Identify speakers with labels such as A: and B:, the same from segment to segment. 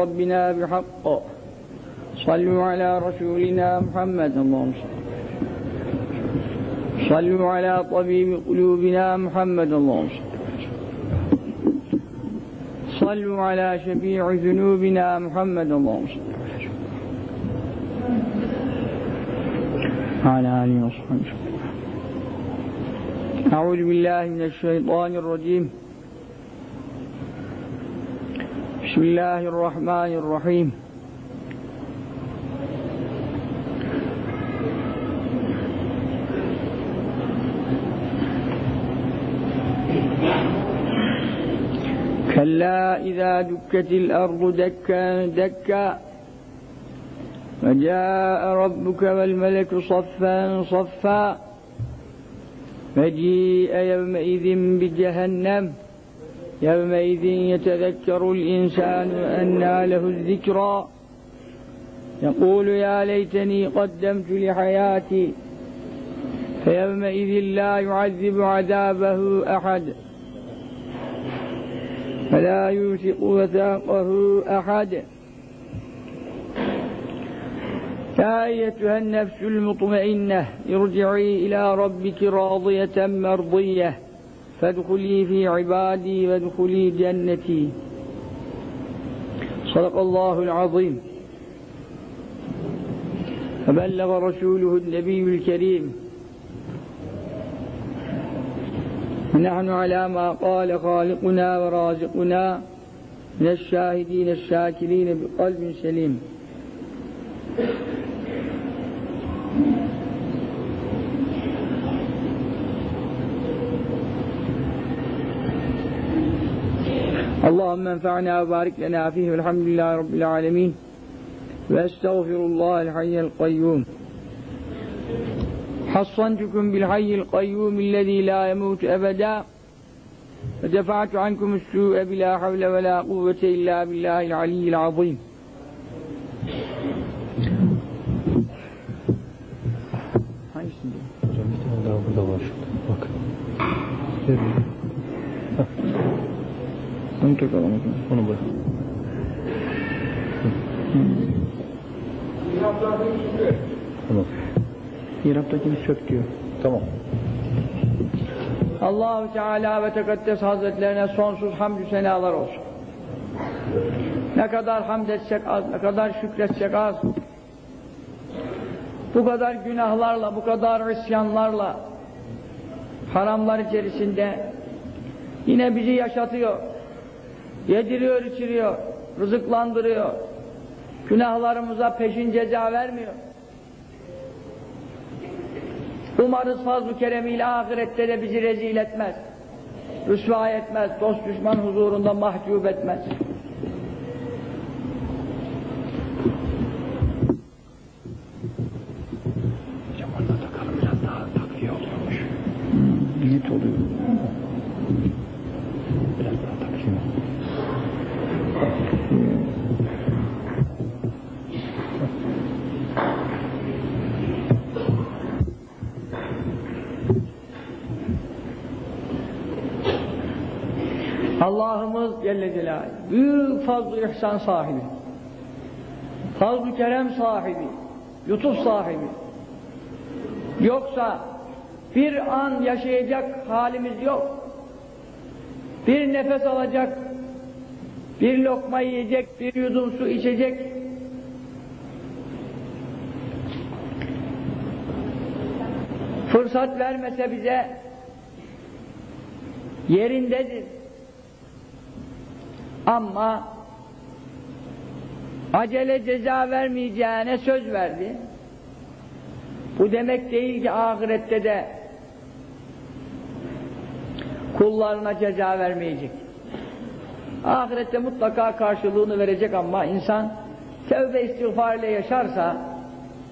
A: ربنا بحق صلوا على رسولنا محمد اللهم صل صلوا على طبيب قلوبنا محمد اللهم صل صلوا على شفيع ذنوبنا محمد اللهم صل على آله وصحبه أعوذ بالله من الشيطان الرجيم بسم الله الرحمن الرحيم. كلا إذا دكت الأرض دكا دكا وجاء ربك والملك صفا صفا فجيء يومئذ بجهنم. يومئذ يتذكر الإنسان أنى له الذكرى. يقول يا ليتني قدمت لحياتي فيومئذ لا يعذب عذابه أحد فلا يوثق وثاقه أحد. يا أيتها النفس المطمئنة ارجعي إلى ربك راضية مرضية. فادخلي في عبادي وادخلي جنتي. صدق الله العظيم. فبلغ رسوله النبي الكريم. نحن على ما قال خالقنا ورازقنا من الشاهدين الشاكرين بقلب سليم. Allahümme enfa'na ve barik lena fihi velhamdülillahi rabbil alemin ve estağfirullahel hayyel kayyum hassantukum bil hayyil kayyum illezî la emûtu ebedâ ve defa'tu ankum s-sû'e bilâ havle
B: ve lâ kuvvete illâ billâhil aliyyil azîm Hangisinde? Hocam
A: onu o zaman.
B: Onu bırak. Tamam.
A: Hirap'takini sök diyor.
B: Tamam.
A: Allahu Teala ve Tekaddes Hazretlerine sonsuz hamdü senalar olsun. Ne kadar hamd etsek az, ne kadar şükretsek az. Bu kadar günahlarla, bu kadar isyanlarla, haramlar içerisinde yine bizi yaşatıyor. Yediriyor, içiriyor, rızıklandırıyor. Günahlarımıza peşin ceza vermiyor. Umarız fazl-ı keremiyle ahirette de bizi rezil etmez. Rüsva etmez, dost düşman huzurunda mahcup etmez.
B: Hocam orada takalım biraz daha takviye oluyormuş.
A: Net oluyor.
B: Biraz daha takayım.
A: Allah'ımız Celle Celaluhu büyük fazl-ı ihsan sahibi. Fazl-ı kerem sahibi. Lütuf sahibi. Yoksa bir an yaşayacak halimiz yok. Bir nefes alacak, bir lokma yiyecek, bir yudum su içecek. Fırsat vermese bize yerindedir. Ama acele ceza vermeyeceğine söz verdi. Bu demek değil ki ahirette de kullarına ceza vermeyecek. Ahirette mutlaka karşılığını verecek ama insan tevbe istiğfar ile yaşarsa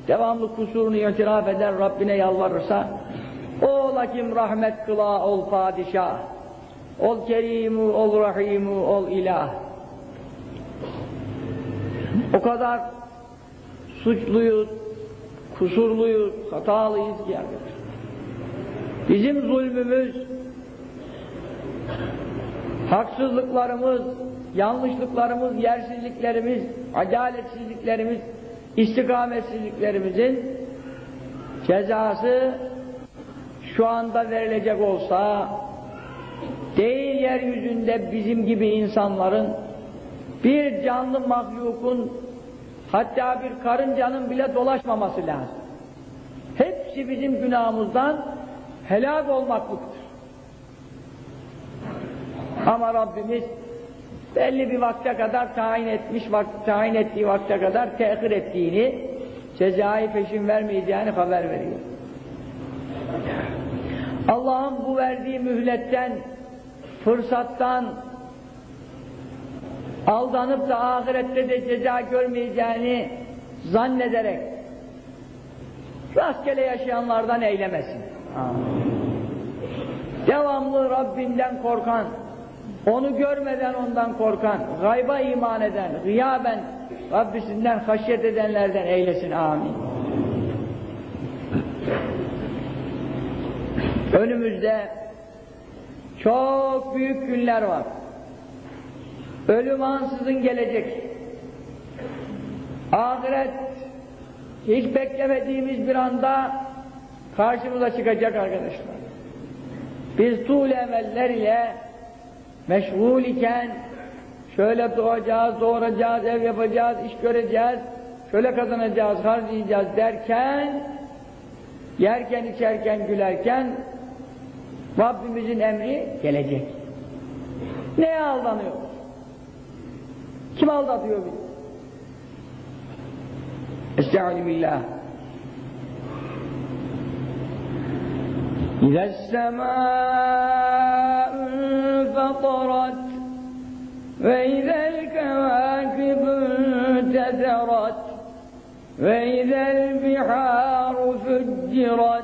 A: devamlı kusurunu itiraf eder Rabbine yalvarırsa ola kim rahmet kıla ol padişah ol kerimu ol rahimu ol ilah. O kadar suçluyuz kusurluyuz hatalıyız ki arkadaşlar bizim zulmümüz haksızlıklarımız yanlışlıklarımız, yersizliklerimiz, adaletsizliklerimiz, istikametsizliklerimizin cezası şu anda verilecek olsa değil yeryüzünde bizim gibi insanların bir canlı mahlukun hatta bir karıncanın bile dolaşmaması lazım. Hepsi bizim günahımızdan helak olmaklıktır. Ama Rabbimiz belli bir vakte kadar tayin etmiş, vakt, tayin ettiği vakte kadar tehir ettiğini, cezayı peşin vermeyeceğini haber veriyor. Allah'ın bu verdiği mühletten, fırsattan aldanıp da ahirette de ceza görmeyeceğini zannederek rastgele yaşayanlardan eylemesin. Devamlı Rabbinden korkan, onu görmeden ondan korkan, gayba iman eden, gıyaben Rabbisinden haşyet edenlerden eylesin. Amin. Önümüzde çok büyük günler var. Ölüm ansızın gelecek. Ahiret hiç beklemediğimiz bir anda karşımıza çıkacak arkadaşlar. Biz tuğle emeller ile meşgul iken şöyle doğacağız, doğuracağız, ev yapacağız, iş göreceğiz, şöyle kazanacağız, harcayacağız derken yerken, içerken, gülerken Rabbimizin emri gelecek. Neye aldanıyor? Kim aldatıyor bizi? Estaizu billah. إذا السماء انفطرت وإذا الكواكب انتثرت وإذا البحار فجرت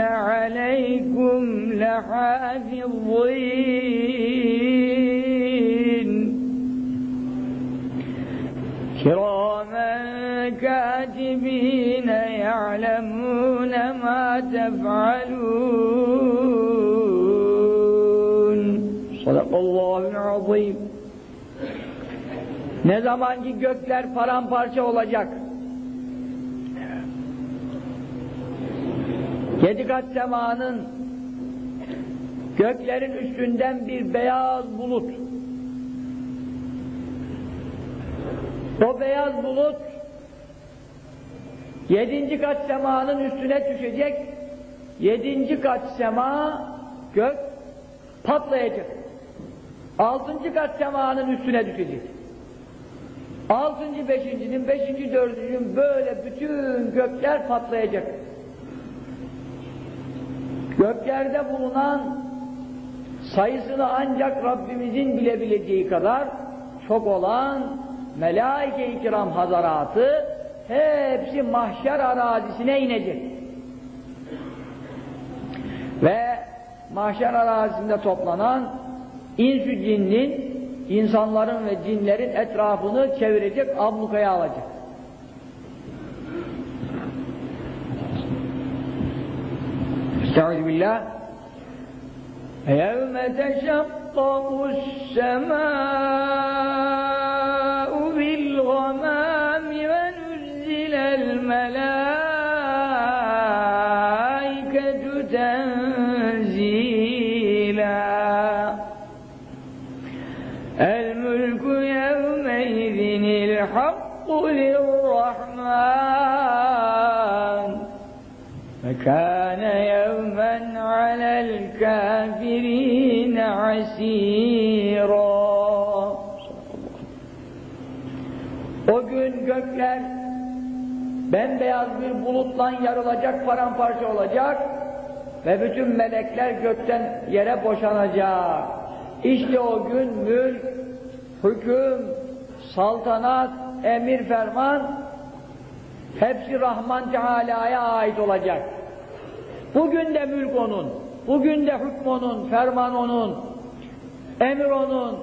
A: عليكم لحافظين كراما كاتبين يعلمون ما تفعلون صدق الله العظيم Ne zaman ki gökler paramparça olacak. Yedi kat semanın göklerin üstünden bir beyaz bulut. O beyaz bulut yedinci kat semanın üstüne düşecek. Yedinci kat sema gök patlayacak. Altıncı kat semanın üstüne düşecek. Altıncı, beşincinin, beşinci, dördüncünün böyle bütün gökler patlayacak. Göklerde bulunan sayısını ancak Rabbimizin bilebileceği kadar çok olan melaike-i kiram hazaratı hepsi mahşer arazisine inecek. Ve mahşer arazisinde toplanan insü cinnin insanların ve cinlerin etrafını çevirecek, ablukaya alacak. استعوذ بالله. يوم تشقق السماء بالغمام ونزل الملائكة تنزيلا. الملك يومئذ الحق للرحمن. فكان يوما على الكافرين عسيرا O gün gökler bembeyaz bir bulutla yarılacak, paramparça olacak ve bütün melekler gökten yere boşanacak. İşte o gün mülk, hüküm, saltanat, emir ferman hepsi Rahman Teala'ya ait olacak. Bugün de mülk onun, bugün de hükm onun, ferman onun, emir onun,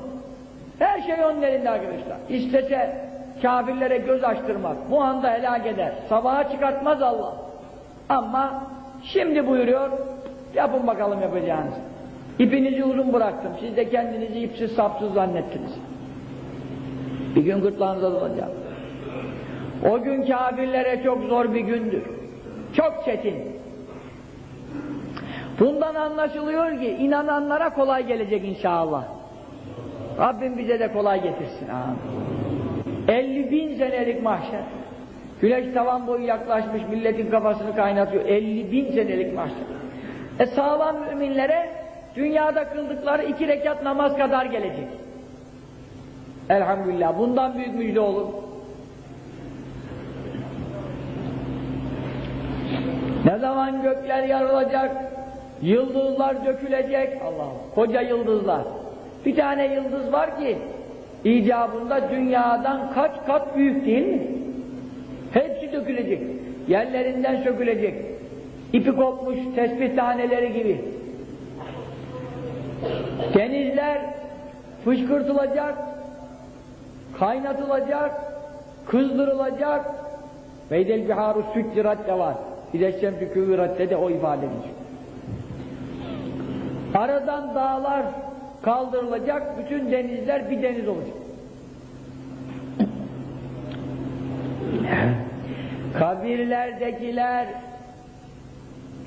A: her şey onun elinde arkadaşlar. İstese kafirlere göz açtırmak, bu anda helak eder, sabaha çıkartmaz Allah. Ama şimdi buyuruyor, yapın bakalım yapacağınızı. İpinizi uzun bıraktım, siz de kendinizi ipsiz sapsız zannettiniz. Bir gün gırtlağınıza dolacak. O gün kafirlere çok zor bir gündür. Çok çetin. Bundan anlaşılıyor ki inananlara kolay gelecek inşallah. Rabbim bize de kolay getirsin. Amin. 50 bin senelik mahşer. Güneş tavan boyu yaklaşmış, milletin kafasını kaynatıyor. 50 bin senelik mahşer. E sağlam müminlere dünyada kıldıkları iki rekat namaz kadar gelecek. Elhamdülillah. Bundan büyük müjde olur. Ne zaman gökler yarılacak, yıldızlar dökülecek, Allah koca yıldızlar. Bir tane yıldız var ki, icabında dünyadan kaç kat büyük değil mi? Hepsi dökülecek, yerlerinden sökülecek. İpi kopmuş tespih taneleri gibi. Denizler fışkırtılacak, kaynatılacak, kızdırılacak. Veydel biharu süttirat de var. İleşşemtü küviratte de o ifade ediyor. Aradan dağlar kaldırılacak, bütün denizler bir deniz olacak. Kabirlerdekiler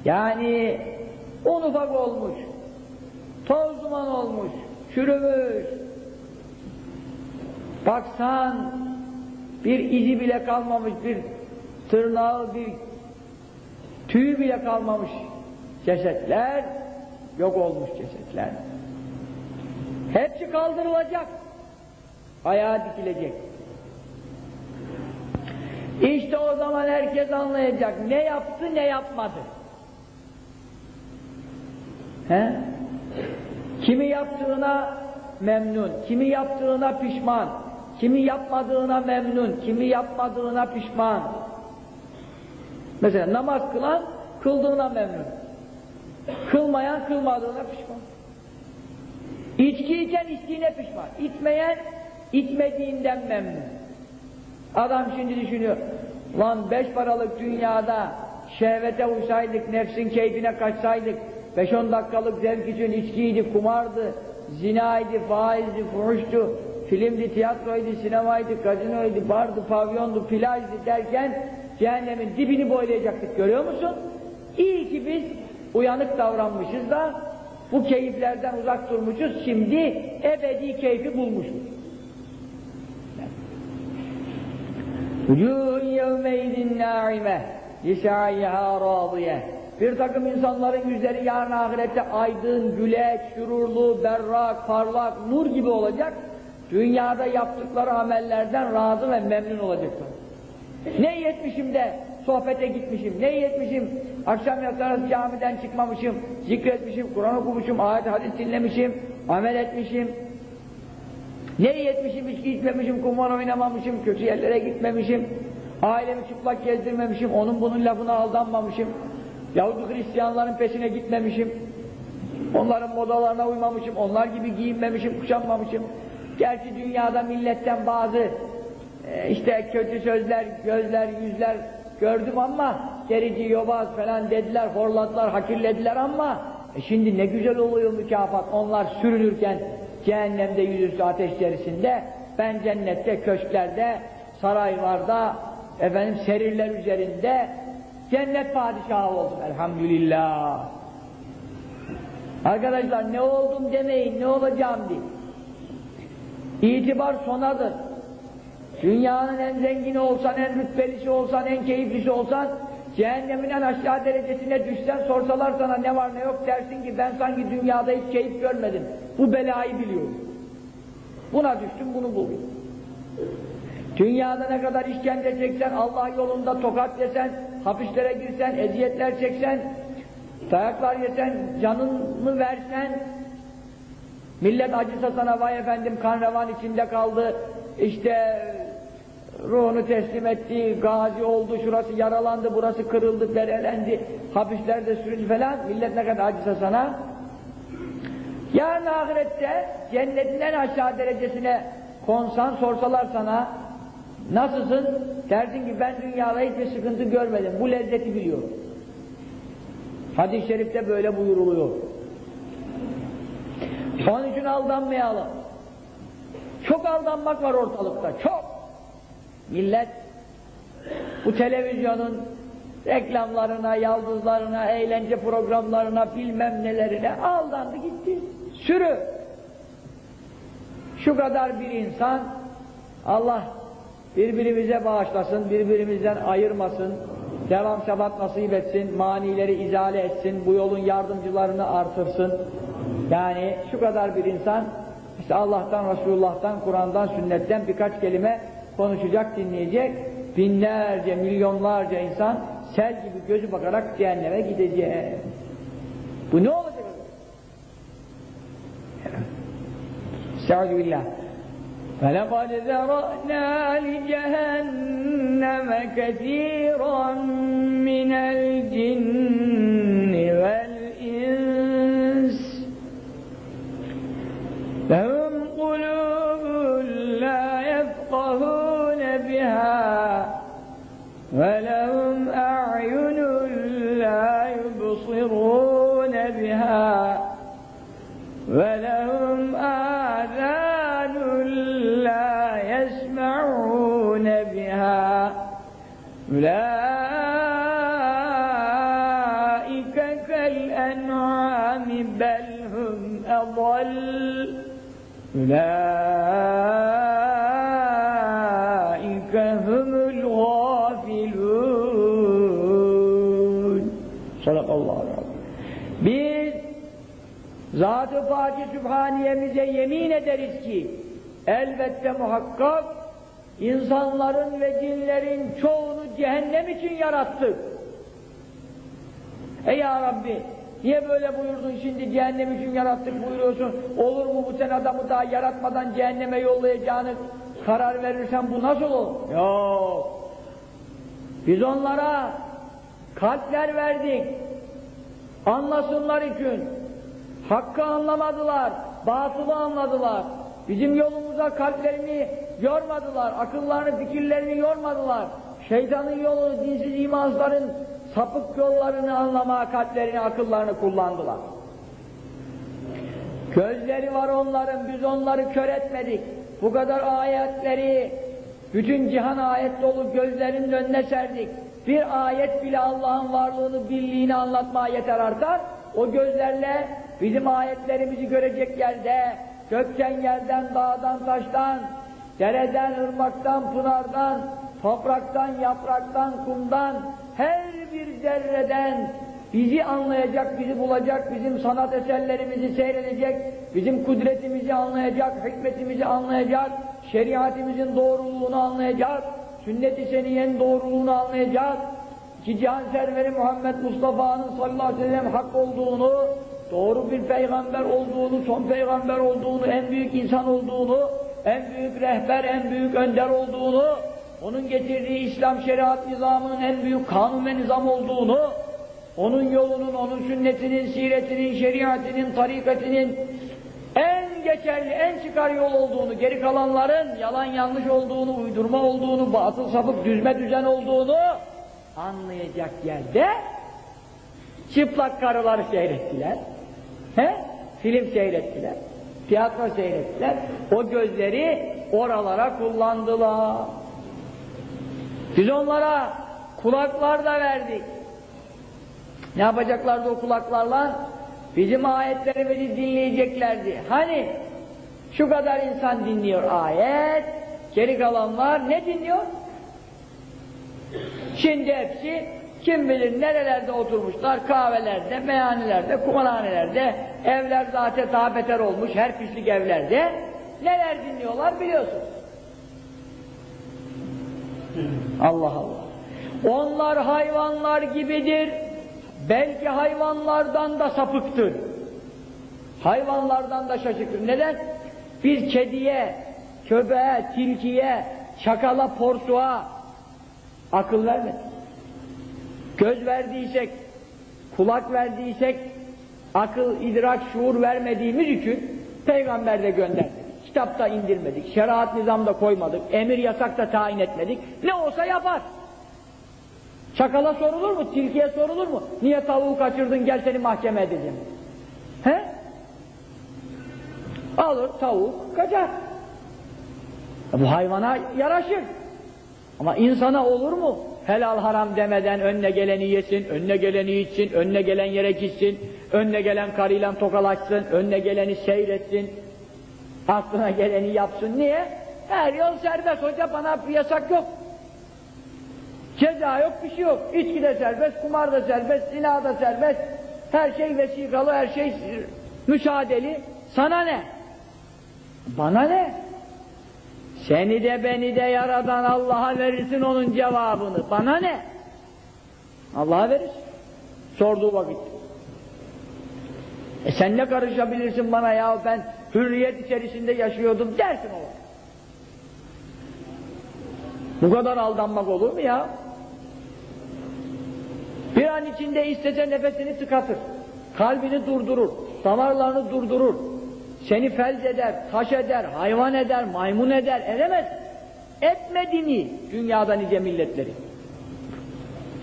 A: yani un ufak olmuş, toz duman olmuş, çürümüş. Baksan bir izi bile kalmamış, bir tırnağı, bir tüyü bile kalmamış cesetler, yok olmuş cesetler. Hepsi kaldırılacak. Ayağa dikilecek. İşte o zaman herkes anlayacak ne yaptı ne yapmadı. He? Kimi yaptığına memnun, kimi yaptığına pişman, kimi yapmadığına memnun, kimi yapmadığına pişman. Mesela namaz kılan kıldığına memnun. Kılmayan kılmadığına pişman. İçki içen içtiğine pişman. İçmeyen içmediğinden memnun. Adam şimdi düşünüyor. Lan beş paralık dünyada şehvete uysaydık, nefsin keyfine kaçsaydık, beş on dakikalık zevk için içkiydi, kumardı, zinaydı, faizdi, fuhuştu, filmdi, tiyatroydu, sinemaydı, gazinoydu, bardı, pavyondu, plajdı derken cehennemin dibini boylayacaktık görüyor musun? İyi ki biz uyanık davranmışız da bu keyiflerden uzak durmuşuz, şimdi ebedi keyfi bulmuşuz. Vücûhun yevmeydin nâime lisâiha râdiye Bir takım insanların yüzleri yarın ahirette aydın, güleç, şururlu, berrak, parlak, nur gibi olacak. Dünyada yaptıkları amellerden razı ve memnun olacaklar. Ne yetmişim de sohbete gitmişim, ne yetmişim? Akşam yatarız camiden çıkmamışım, zikretmişim, Kur'an okumuşum, ayet hadis dinlemişim, amel etmişim, ne yetmişim, içki içmemişim, kumar oynamamışım, kötü yerlere gitmemişim, ailemi çıplak gezdirmemişim, onun bunun lafına aldanmamışım, Yahudi Hristiyanların peşine gitmemişim, onların modalarına uymamışım, onlar gibi giyinmemişim, kuşanmamışım. Gerçi dünyada milletten bazı e, işte kötü sözler, gözler, yüzler gördüm ama gerici, yobaz falan dediler, horladılar, hakirlediler ama e şimdi ne güzel oluyor mükafat onlar sürünürken cehennemde yüzüstü ateş içerisinde ben cennette, köşklerde, saraylarda, efendim serirler üzerinde cennet padişahı oldum elhamdülillah. Arkadaşlar ne oldum demeyin, ne olacağım deyin. İtibar sonadır. Dünyanın en zengini olsan, en rütbelisi olsan, en keyiflisi olsan, cehennemin en aşağı derecesine düşsen sorsalar sana ne var ne yok dersin ki ben sanki dünyada hiç keyif görmedim. Bu belayı biliyorum. Buna düştüm bunu buldum. Dünyada ne kadar işkence çeksen, Allah yolunda tokat yesen, hapislere girsen, eziyetler çeksen, dayaklar yesen, canını versen, millet acısa sana vay efendim kan revan içinde kaldı, işte ruhunu teslim etti, gazi oldu, şurası yaralandı, burası kırıldı, berelendi, hapislerde sürüldü falan, millet ne kadar acısa sana, yarın ahirette cennetin en aşağı derecesine konsan sorsalar sana, nasılsın? Dersin ki ben dünyada hiçbir sıkıntı görmedim, bu lezzeti biliyorum. Hadis-i şerifte böyle buyuruluyor. Onun için aldanmayalım. Çok aldanmak var ortalıkta, çok. Millet bu televizyonun reklamlarına, yaldızlarına, eğlence programlarına, bilmem nelerine aldandı gitti. Sürü. Şu kadar bir insan, Allah birbirimize bağışlasın, birbirimizden ayırmasın, devam sebat nasip etsin, manileri izale etsin, bu yolun yardımcılarını artırsın. Yani şu kadar bir insan, işte Allah'tan, Resulullah'tan, Kur'an'dan, sünnetten birkaç kelime konuşacak, dinleyecek. Binlerce, milyonlarca insan sel gibi gözü bakarak cehenneme gidecek. Bu ne olacak? Estaizu billah. فَلَقَدْ ذَرَأْنَا لِجَهَنَّمَ كَثِيرًا مِنَ الْجِنِّ أُولَٰئِكَ هُمُ الْغَافِلُونَ Sadakallahu aleyhi Biz Zat-ı Fâci Sübhaniye'mize yemin ederiz ki elbette muhakkak insanların ve cinlerin çoğunu cehennem için yarattık. Ey ya Rabbi niye böyle buyurdun şimdi cehennem için yarattık buyuruyorsun olur mu bu sen adamı daha yaratmadan cehenneme yollayacağını karar verirsen bu nasıl olur? Yok. Biz onlara kalpler verdik anlasınlar için Hakkı anlamadılar, batılı anladılar. Bizim yolumuza kalplerini yormadılar, akıllarını, fikirlerini yormadılar. Şeytanın yolu, dinsiz imansların sapık yollarını anlamaya kalplerini, akıllarını kullandılar. Gözleri var onların, biz onları kör etmedik. Bu kadar ayetleri, bütün cihan ayet dolu gözlerinin önüne serdik. Bir ayet bile Allah'ın varlığını, birliğini anlatmaya yeter artar. O gözlerle bizim ayetlerimizi görecek yerde, gökten yerden, dağdan, taştan, dereden, ırmaktan, pınardan, topraktan, yapraktan, kumdan, her bir zerreden bizi anlayacak, bizi bulacak, bizim sanat eserlerimizi seyredecek, bizim kudretimizi anlayacak, hikmetimizi anlayacak, şeriatimizin doğruluğunu anlayacak, sünnet-i seniyenin doğruluğunu anlayacak, ki cihan serveri Muhammed Mustafa'nın sallallahu aleyhi ve sellem hak olduğunu, doğru bir peygamber olduğunu, son peygamber olduğunu, en büyük insan olduğunu, en büyük rehber, en büyük önder olduğunu, onun getirdiği İslam şeriat nizamının en büyük kanun ve nizam olduğunu, onun yolunun, onun sünnetinin, siretinin, şeriatinin, tarikatinin en geçerli, en çıkar yol olduğunu, geri kalanların yalan yanlış olduğunu, uydurma olduğunu, batıl sapık düzme düzen olduğunu anlayacak yerde çıplak karıları seyrettiler. He? Film seyrettiler. Tiyatro seyrettiler. O gözleri oralara kullandılar. Biz onlara kulaklar da verdik. Ne yapacaklardı o kulaklarla? Bizim ayetlerimizi dinleyeceklerdi. Hani şu kadar insan dinliyor ayet, geri kalanlar ne dinliyor? Şimdi hepsi kim bilir nerelerde oturmuşlar, kahvelerde, meyhanelerde, kumarhanelerde, evler zaten daha beter olmuş, her pislik evlerde. Neler dinliyorlar biliyorsunuz. Allah Allah. Onlar hayvanlar gibidir. Belki hayvanlardan da sapıktır. Hayvanlardan da şaşıktır. Neden? Biz kediye, köpeğe, tilkiye, çakala, porsuğa akıl vermedik. Göz verdiysek, kulak verdiysek, akıl, idrak, şuur vermediğimiz için peygamber de gönderdik. Kitapta indirmedik, şeriat nizamda koymadık, emir yasak da tayin etmedik. Ne olsa yapar. Çakala sorulur mu? Tilkiye sorulur mu? Niye tavuğu kaçırdın gel seni mahkeme edeceğim. He? Alır tavuk kaçar. E bu hayvana yaraşır. Ama insana olur mu? Helal haram demeden önüne geleni yesin, önüne geleni içsin, önüne gelen yere gitsin, önüne gelen karıyla tokalaşsın, önüne geleni seyretsin, aklına geleni yapsın. Niye? Her yol serbest hoca bana yasak yok. Ceza yok, bir şey yok. İçki de serbest, kumar da serbest, zina da serbest. Her şey vesikalı, her şey müsaadeli. Sana ne? Bana ne? Seni de beni de yaradan Allah'a verirsin onun cevabını. Bana ne? Allah'a verirsin. Sorduğu vakit. E sen ne karışabilirsin bana ya ben hürriyet içerisinde yaşıyordum dersin o. Bu kadar aldanmak olur mu ya? Bir an içinde istese nefesini tıkatır. Kalbini durdurur. Damarlarını durdurur. Seni felç eder, taş eder, hayvan eder, maymun eder, edemez. Etmediğini dünyada nice milletleri.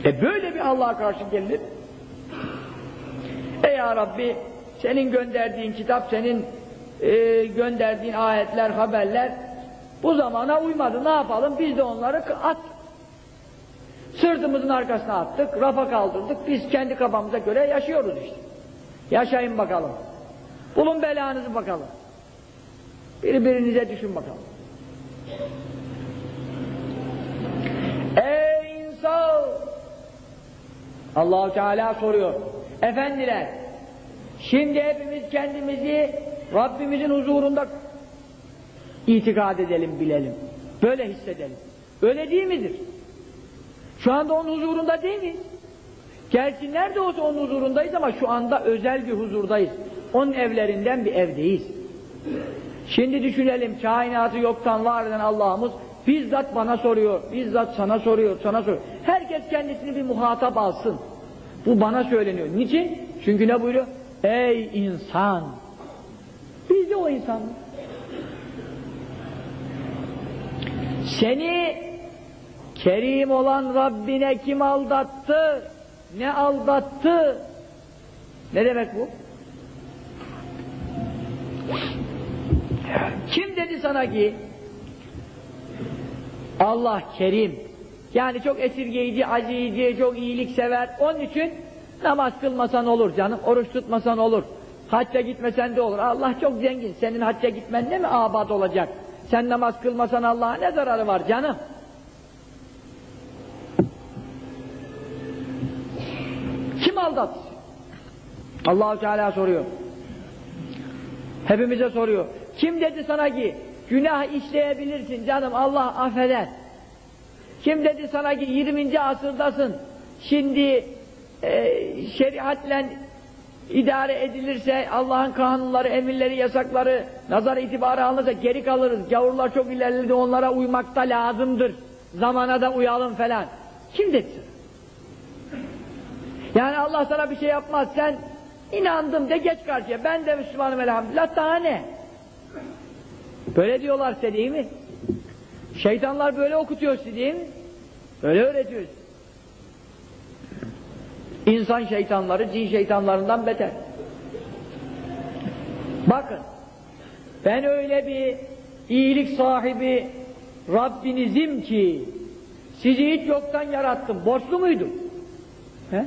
A: E böyle bir Allah'a karşı gelir. Ey ya Rabbi senin gönderdiğin kitap, senin e, gönderdiğin ayetler, haberler bu zamana uymadı. Ne yapalım? Biz de onları at. Sırtımızın arkasına attık, rafa kaldırdık. Biz kendi kafamıza göre yaşıyoruz işte. Yaşayın bakalım. Bulun belanızı bakalım. Birbirinize düşün bakalım. Ey insan! Allahu Teala soruyor. Efendiler, şimdi hepimiz kendimizi Rabbimizin huzurunda itikad edelim, bilelim. Böyle hissedelim. Öyle değil midir? Şu anda onun huzurunda değil miyiz? Gerçi nerede olsa onun huzurundayız ama şu anda özel bir huzurdayız. Onun evlerinden bir evdeyiz. Şimdi düşünelim kainatı yoktan var eden Allah'ımız bizzat bana soruyor, bizzat sana soruyor, sana soruyor. Herkes kendisini bir muhatap alsın. Bu bana söyleniyor. Niçin? Çünkü ne buyuruyor? Ey insan! Biz de o insan. Seni Kerim olan Rabbine kim aldattı? Ne aldattı? Ne demek bu? Kim dedi sana ki Allah kerim yani çok esirgeyici, acıyıcı, çok iyilik sever. Onun için namaz kılmasan olur canım, oruç tutmasan olur. Hacca gitmesen de olur. Allah çok zengin. Senin hacca gitmen ne mi abad olacak? Sen namaz kılmasan Allah'a ne zararı var canım? Kim aldattı? Allahu Teala soruyor. Hepimize soruyor. Kim dedi sana ki günah işleyebilirsin canım Allah affeder. Kim dedi sana ki 20. asırdasın. Şimdi e, idare edilirse Allah'ın kanunları, emirleri, yasakları nazar itibarı alınırsa geri kalırız. Gavurlar çok ilerledi onlara uymakta lazımdır. Zamana da uyalım falan. Kim dedi? Yani Allah sana bir şey yapmaz. Sen inandım de geç karşıya. Ben de Müslümanım elhamdülillah. Daha ne? Böyle diyorlar size değil mi? Şeytanlar böyle okutuyor sizi değil mi? Böyle öğretiyoruz. İnsan şeytanları cin şeytanlarından beter. Bakın ben öyle bir iyilik sahibi Rabbinizim ki sizi hiç yoktan yarattım. Borçlu muydum? He?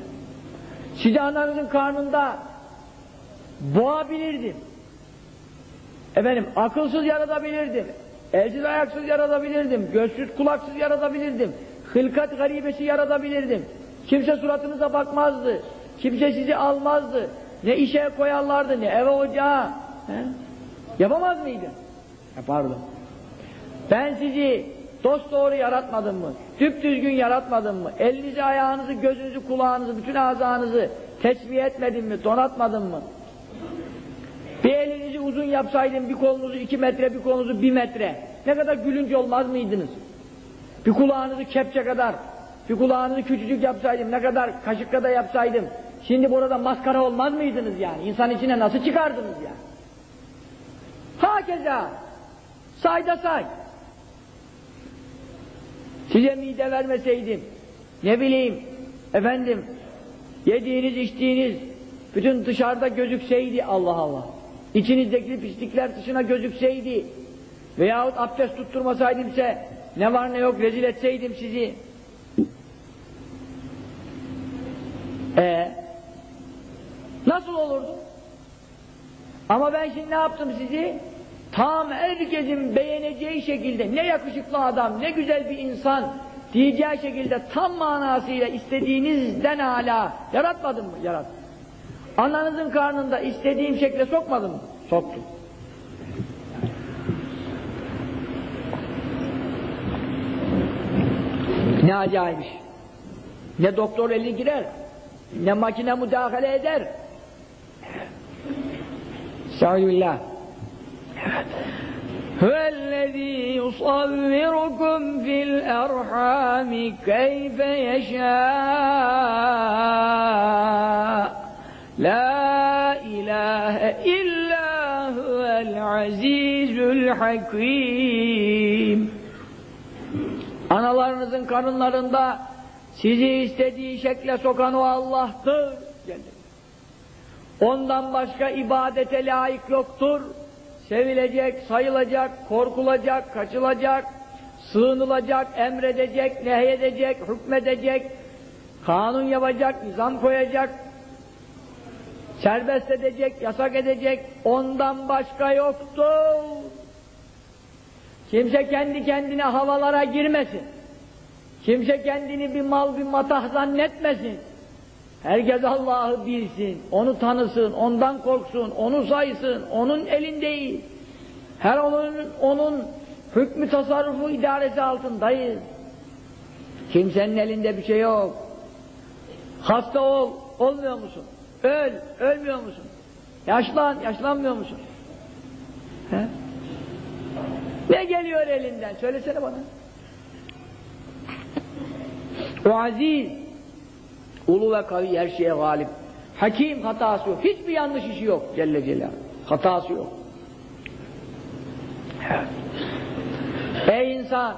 A: Sizi ananızın karnında boğabilirdim. Efendim akılsız yaratabilirdim. Elsiz ayaksız yaratabilirdim. Gözsüz kulaksız yaratabilirdim. Hılkat garibesi yaratabilirdim. Kimse suratınıza bakmazdı. Kimse sizi almazdı. Ne işe koyarlardı, ne eve ocağa. He? Yapamaz mıydın? Yapardım. Ben sizi dost doğru yaratmadım mı? Düpdüzgün yaratmadım mı? Elinizi, ayağınızı, gözünüzü, kulağınızı, bütün azanızı tesbih etmedim mi? Donatmadım mı? Bir elinizi uzun yapsaydım, bir kolunuzu iki metre, bir kolunuzu bir metre. Ne kadar gülünç olmaz mıydınız? Bir kulağınızı kepçe kadar, bir kulağınızı küçücük yapsaydım, ne kadar kaşık kadar yapsaydım. Şimdi burada maskara olmaz mıydınız yani? İnsan içine nasıl çıkardınız yani? Hakeza, sayda say. Size mide vermeseydim, ne bileyim, efendim, yediğiniz, içtiğiniz, bütün dışarıda gözükseydi Allah Allah. İçinizdeki pislikler dışına gözükseydi veyahut abdest tutturmasaydım ise ne var ne yok rezil etseydim sizi. E nasıl olurdu? Ama ben şimdi ne yaptım sizi? Tam herkesin beğeneceği şekilde ne yakışıklı adam, ne güzel bir insan diyeceği şekilde tam manasıyla istediğinizden hala yaratmadım mı? Yarattım. Ananızın karnında istediğim şekle sokmadım mı? Soktum. Ne acayip. Ne doktor eli girer, ne makine müdahale eder. Sağolullah. Hüellezî yusavvirukum fil erhami keyfe yeşâ. La ilahe illa huvel azizül hakim. Analarınızın karınlarında sizi istediği şekle sokan o Allah'tır. Ondan başka ibadete layık yoktur. Sevilecek, sayılacak, korkulacak, kaçılacak, sığınılacak, emredecek, nehyedecek, hükmedecek, kanun yapacak, nizam koyacak, serbest edecek, yasak edecek, ondan başka yoktur. Kimse kendi kendine havalara girmesin. Kimse kendini bir mal, bir matah zannetmesin. Herkes Allah'ı bilsin, onu tanısın, ondan korksun, onu saysın, onun elindeyiz. Her onun, onun hükmü tasarrufu idaresi altındayız. Kimsenin elinde bir şey yok. Hasta ol, olmuyor musun? Öl, ölmüyor musun? Yaşlan, yaşlanmıyor musun? He? Ne geliyor elinden? Söylesene bana. O aziz, ulu ve kavi her şeye galip. Hakim hatası yok. Hiçbir yanlış işi yok Celle Celaluhu. Hatası yok. Ey insan!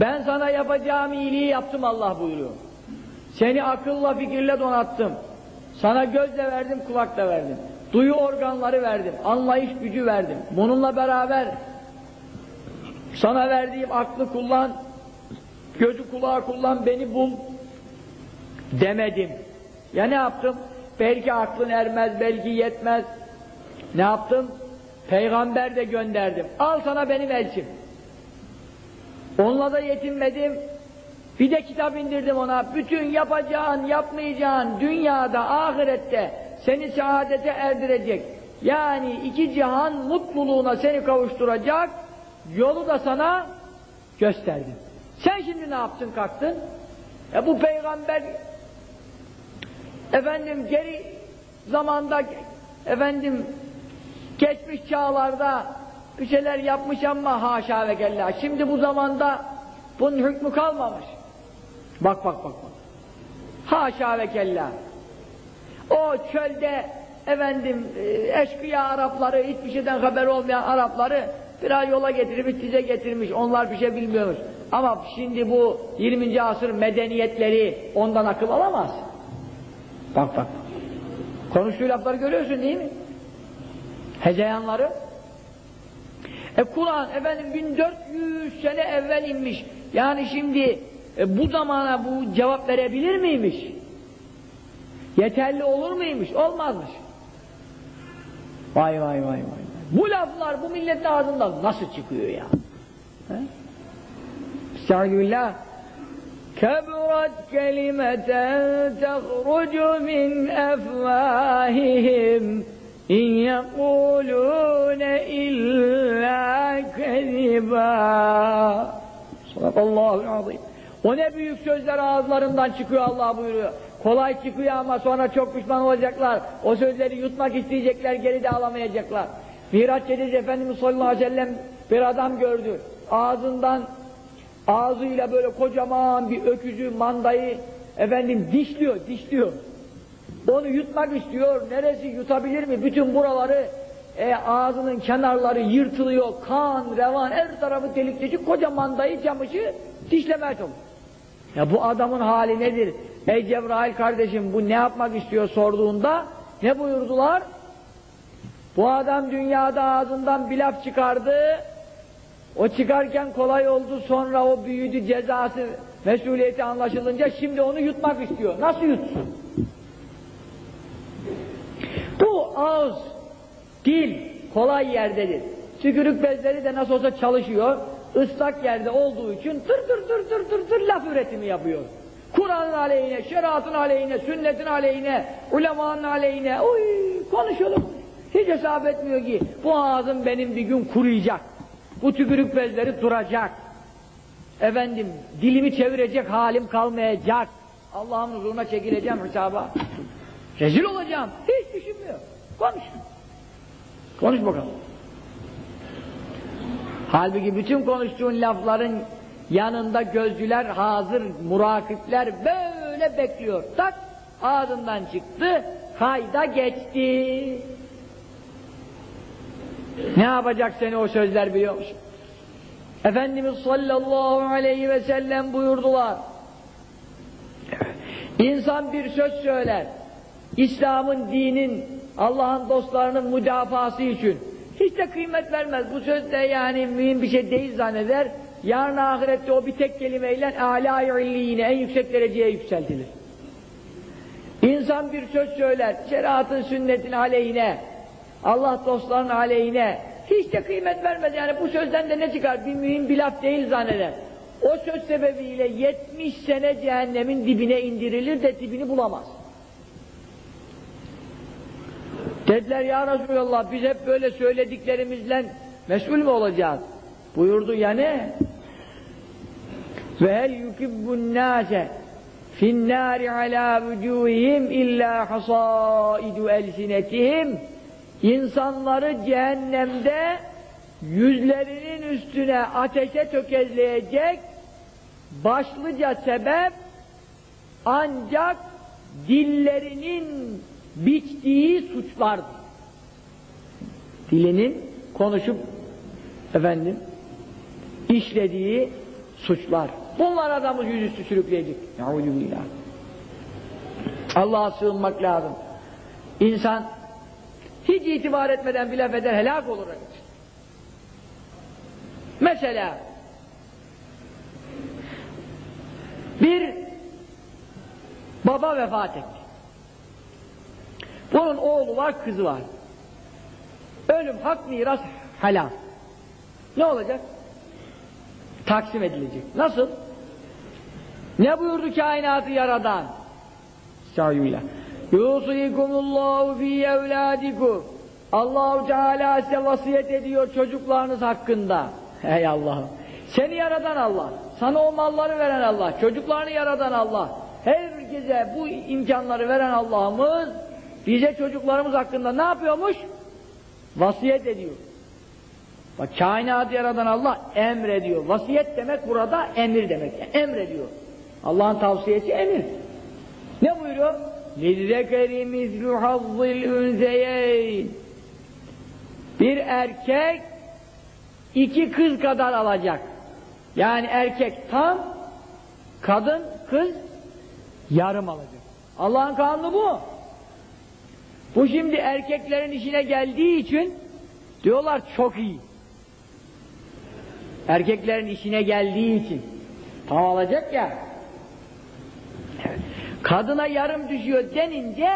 A: Ben sana yapacağım iyiliği yaptım Allah buyuruyor. Seni akılla fikirle donattım. Sana göz de verdim, kulak da verdim. Duyu organları verdim, anlayış gücü verdim. Bununla beraber sana verdiğim aklı kullan, gözü kulağı kullan, beni bul demedim. Ya ne yaptım? Belki aklın ermez, belki yetmez. Ne yaptım? Peygamber de gönderdim. Al sana benim elçim. Onunla da yetinmedim. Bir de kitap indirdim ona. Bütün yapacağın, yapmayacağın dünyada, ahirette seni saadete erdirecek. Yani iki cihan mutluluğuna seni kavuşturacak yolu da sana gösterdim. Sen şimdi ne yaptın kalktın? E bu peygamber efendim geri zamanda efendim geçmiş çağlarda bir şeyler yapmış ama haşa ve kella. Şimdi bu zamanda bunun hükmü kalmamış. Bak bak bak bak. Haşa ve kella. O çölde efendim eşkıya Arapları, hiçbir şeyden haber olmayan Arapları biraz yola getirmiş, size getirmiş. Onlar bir şey bilmiyormuş. Ama şimdi bu 20. asır medeniyetleri ondan akıl alamaz. Bak bak. Konuştuğu lafları görüyorsun değil mi? Hezeyanları. E Kur'an efendim 1400 sene evvel inmiş. Yani şimdi e, bu zamana bu cevap verebilir miymiş? Yeterli olur muymuş? Olmazmış. Vay vay vay vay. Bu laflar bu milletin ağzından nasıl çıkıyor ya? Estağfirullah. Kebret kelimeten tehrucu min efvahihim in yekulune illa keziba. Sadakallahu azim. O ne büyük sözler ağızlarından çıkıyor Allah buyuruyor. Kolay çıkıyor ama sonra çok pişman olacaklar. O sözleri yutmak isteyecekler, geri de alamayacaklar. Miraç gecesi Efendimiz sallallahu aleyhi ve sellem bir adam gördü. Ağzından ağzıyla böyle kocaman bir öküzü, mandayı efendim dişliyor, dişliyor. Onu yutmak istiyor. Neresi yutabilir mi? Bütün buraları e, ağzının kenarları yırtılıyor. Kan, revan, her tarafı delik deşik. Koca mandayı, camışı dişlemeye çalışıyor. Ya bu adamın hali nedir? Ey Cebrail kardeşim bu ne yapmak istiyor sorduğunda ne buyurdular? Bu adam dünyada ağzından bir laf çıkardı. O çıkarken kolay oldu sonra o büyüdü cezası mesuliyeti anlaşılınca şimdi onu yutmak istiyor. Nasıl yutsun? Bu ağız, dil kolay yerdedir. Tükürük bezleri de nasıl olsa çalışıyor. Islak yerde olduğu için tır tır tır tır tır tır laf üretimi yapıyor. Kur'an'ın aleyhine, şeriatın aleyhine, sünnetin aleyhine, ulemanın aleyhine, uy konuşalım. Hiç hesap etmiyor ki bu ağzım benim bir gün kuruyacak. Bu tükürük bezleri duracak. Efendim dilimi çevirecek halim kalmayacak. Allah'ın huzuruna çekileceğim hesaba. Rezil olacağım. Hiç düşünmüyor. Konuş. Konuş bakalım. Halbuki bütün konuştuğun lafların yanında gözcüler hazır, murakipler böyle bekliyor. Tak ağzından çıktı, kayda geçti. Ne yapacak seni o sözler biliyor musun? Efendimiz sallallahu aleyhi ve sellem buyurdular. İnsan bir söz söyler. İslam'ın, dinin, Allah'ın dostlarının müdafası için hiç de kıymet vermez. Bu söz de yani mühim bir şey değil zanneder. Yarın ahirette o bir tek kelimeyle âlâ-i en yüksek dereceye yükseltilir. İnsan bir söz söyler, şeriatın sünnetin aleyhine, Allah dostlarının aleyhine, hiç de kıymet vermez. Yani bu sözden de ne çıkar? Bir mühim bir laf değil zanneder. O söz sebebiyle 70 sene cehennemin dibine indirilir de dibini bulamaz. Dediler ya Resulallah biz hep böyle söylediklerimizle mesul mü olacağız? Buyurdu ya ne? Ve hel yukibbun nase fin nari ala vücuhihim illa hasaidu elsinetihim İnsanları cehennemde yüzlerinin üstüne ateşe tökezleyecek başlıca sebep ancak dillerinin biçtiği suçlardır. Dilinin konuşup efendim işlediği suçlar. Bunlar adamı yüzüstü sürükleyecek. Allah'a sığınmak lazım. İnsan hiç itibar etmeden bir laf eder helak olur. Mesela bir baba vefat etti. Bunun oğlu var, kızı var. Ölüm, hak, miras, helal. Ne olacak? Taksim edilecek. Nasıl? Ne buyurdu kainatı yaradan? Estağfirullah. Yusikumullahu fi evladikum. Allahu Teala size vasiyet ediyor çocuklarınız hakkında. Ey Allah'ım. Seni yaradan Allah. Sana o malları veren Allah. Çocuklarını yaradan Allah. Herkese bu imkanları veren Allah'ımız bize çocuklarımız hakkında ne yapıyormuş? Vasiyet ediyor. Bak kainatı yaradan Allah emrediyor. Vasiyet demek burada emir demek. Emrediyor. Allah'ın tavsiyesi emir. Ne buyuruyor? لِلْذَكَرِ مِثْلُ حَظِّ الْاُنْزَيَيْنِ Bir erkek iki kız kadar alacak. Yani erkek tam, kadın, kız yarım alacak. Allah'ın kanunu bu. Bu şimdi erkeklerin işine geldiği için diyorlar çok iyi. Erkeklerin işine geldiği için. Tam alacak ya. Kadına yarım düşüyor denince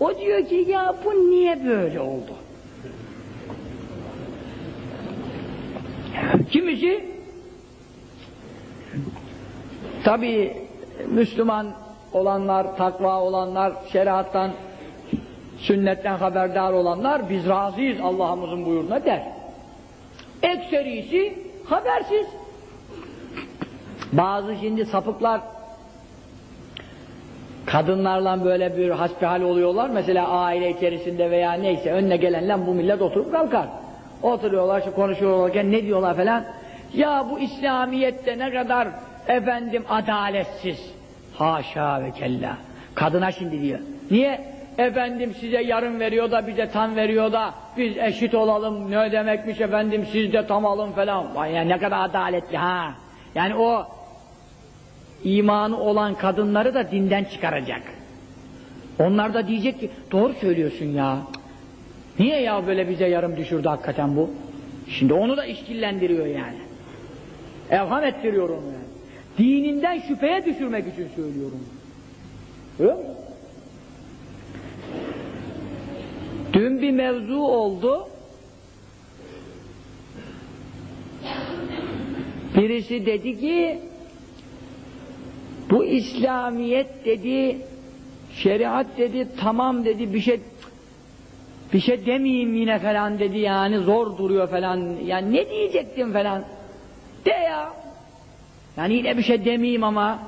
A: o diyor ki ya bu niye böyle oldu? Kimisi tabi Müslüman olanlar, takva olanlar, şeriattan, sünnetten haberdar olanlar biz razıyız Allah'ımızın buyruğuna der. Ekserisi habersiz. Bazı şimdi sapıklar kadınlarla böyle bir hasbihal oluyorlar. Mesela aile içerisinde veya neyse önüne gelenle bu millet oturup kalkar. Oturuyorlar, işte konuşuyorlarken ne diyorlar falan. Ya bu İslamiyet'te ne kadar efendim adaletsiz. Haşa ve kella. Kadına şimdi diyor. Niye? Efendim size yarım veriyor da bize tam veriyor da biz eşit olalım ne demekmiş efendim siz de tam alın falan. Ya ne kadar adaletli ha. Yani o imanı olan kadınları da dinden çıkaracak. Onlar da diyecek ki doğru söylüyorsun ya. Niye ya böyle bize yarım düşürdü hakikaten bu? Şimdi onu da işkillendiriyor yani. Evham ettiriyor onu yani. Dininden şüpheye düşürmek için söylüyorum. Öyle mi? Dün bir mevzu oldu. Birisi dedi ki bu İslamiyet dedi şeriat dedi tamam dedi bir şey bir şey demeyeyim yine falan dedi yani zor duruyor falan. Yani ne diyecektim falan? De ya. Yani yine bir şey demeyeyim ama.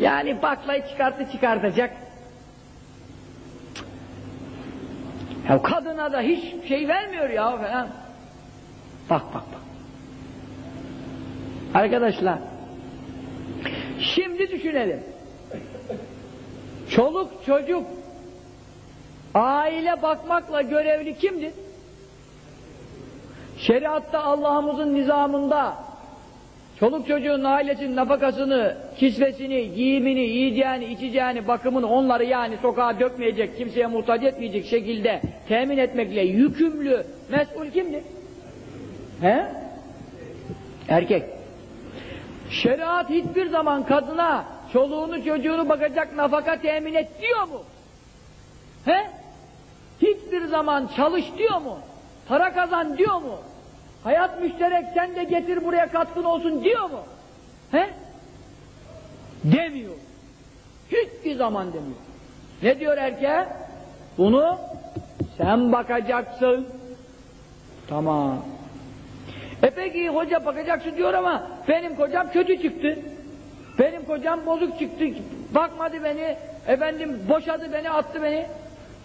A: Yani baklayı çıkarttı çıkartacak. Ya kadına da hiç şey vermiyor ya falan. Bak bak bak. Arkadaşlar Şimdi düşünelim. Çoluk çocuk aile bakmakla görevli kimdir? Şeriatta Allah'ımızın nizamında çoluk çocuğun ailesinin nafakasını, kisvesini, giyimini, yiyeceğini, içeceğini, bakımını onları yani sokağa dökmeyecek, kimseye muhtaç etmeyecek şekilde temin etmekle yükümlü, mesul kimdir? He? Erkek. Şeriat hiçbir zaman kadına çoluğunu çocuğunu bakacak nafaka temin et diyor mu? He? Hiçbir zaman çalış diyor mu? Para kazan diyor mu? Hayat müşterek sen de getir buraya katkın olsun diyor mu? He? Demiyor. Hiçbir zaman demiyor. Ne diyor erkeğe? Bunu sen bakacaksın. Tamam. E peki hoca bakacaksın diyor ama benim kocam kötü çıktı. Benim kocam bozuk çıktı. Bakmadı beni. Efendim boşadı beni, attı beni.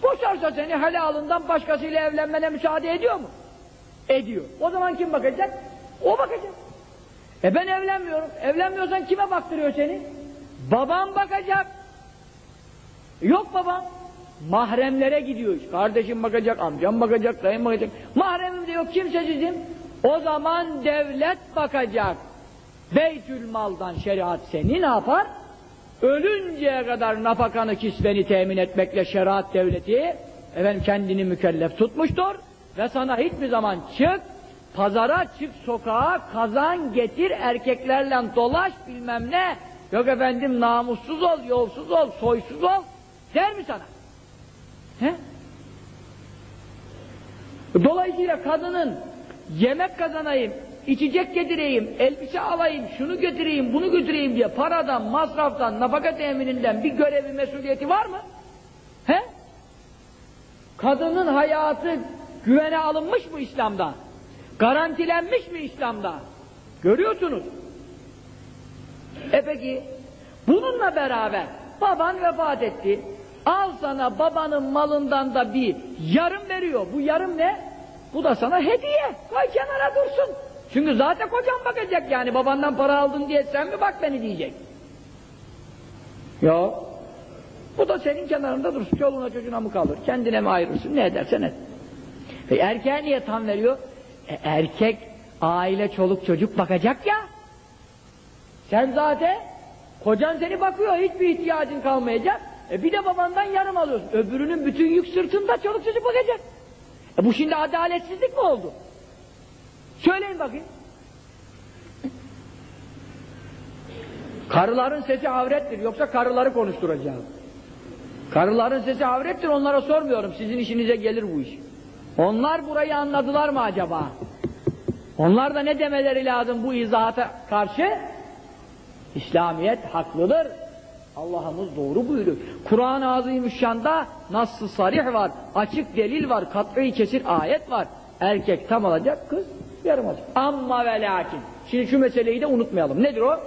A: Boşarsa seni helalından başkasıyla evlenmene müsaade ediyor mu? Ediyor. O zaman kim bakacak? O bakacak. E ben evlenmiyorum. Evlenmiyorsan kime baktırıyor seni? Babam bakacak. Yok babam. Mahremlere gidiyor. Kardeşim bakacak, amcam bakacak, dayım bakacak. Mahremim de yok, kimsesizim. O zaman devlet bakacak. Beytül maldan şeriat seni ne yapar? Ölünceye kadar nafakanı kisveni temin etmekle şeriat devleti efendim kendini mükellef tutmuştur ve sana hiçbir zaman çık pazara çık sokağa kazan getir erkeklerle dolaş bilmem ne yok efendim namussuz ol yolsuz ol soysuz ol der mi sana? He? Dolayısıyla kadının yemek kazanayım, içecek getireyim, elbise alayım, şunu götüreyim, bunu götüreyim diye paradan, masraftan, nafaka temininden bir görevi, mesuliyeti var mı? He? Kadının hayatı güvene alınmış mı İslam'da? Garantilenmiş mi İslam'da? Görüyorsunuz. E peki, bununla beraber baban vefat etti. Al sana babanın malından da bir yarım veriyor. Bu yarım ne? Bu da sana hediye. Koy kenara dursun. Çünkü zaten kocan bakacak yani babandan para aldın diye sen mi bak beni diyecek. Yok. Bu da senin kenarında dursun. Çoluğuna çocuğuna mı kalır? Kendine mi ayırırsın? Ne edersen et. E erkeğe niye tam veriyor? E erkek aile, çoluk, çocuk bakacak ya. Sen zaten kocan seni bakıyor. Hiçbir ihtiyacın kalmayacak. E bir de babandan yarım alıyorsun. Öbürünün bütün yük sırtında çoluk çocuk bakacak. E bu şimdi adaletsizlik mi oldu? Söyleyin bakayım. Karıların sesi avrettir. Yoksa karıları konuşturacağım. Karıların sesi avrettir. Onlara sormuyorum. Sizin işinize gelir bu iş. Onlar burayı anladılar mı acaba? Onlar da ne demeleri lazım bu izahata karşı? İslamiyet haklıdır. Allah'ımız doğru buyuruyor. Kur'an-ı Azimüşşan'da nasıl sarih var, açık delil var, kat'i kesir ayet var. Erkek tam olacak, kız yarım olacak. Amma ve lakin. Şimdi şu meseleyi de unutmayalım. Nedir o?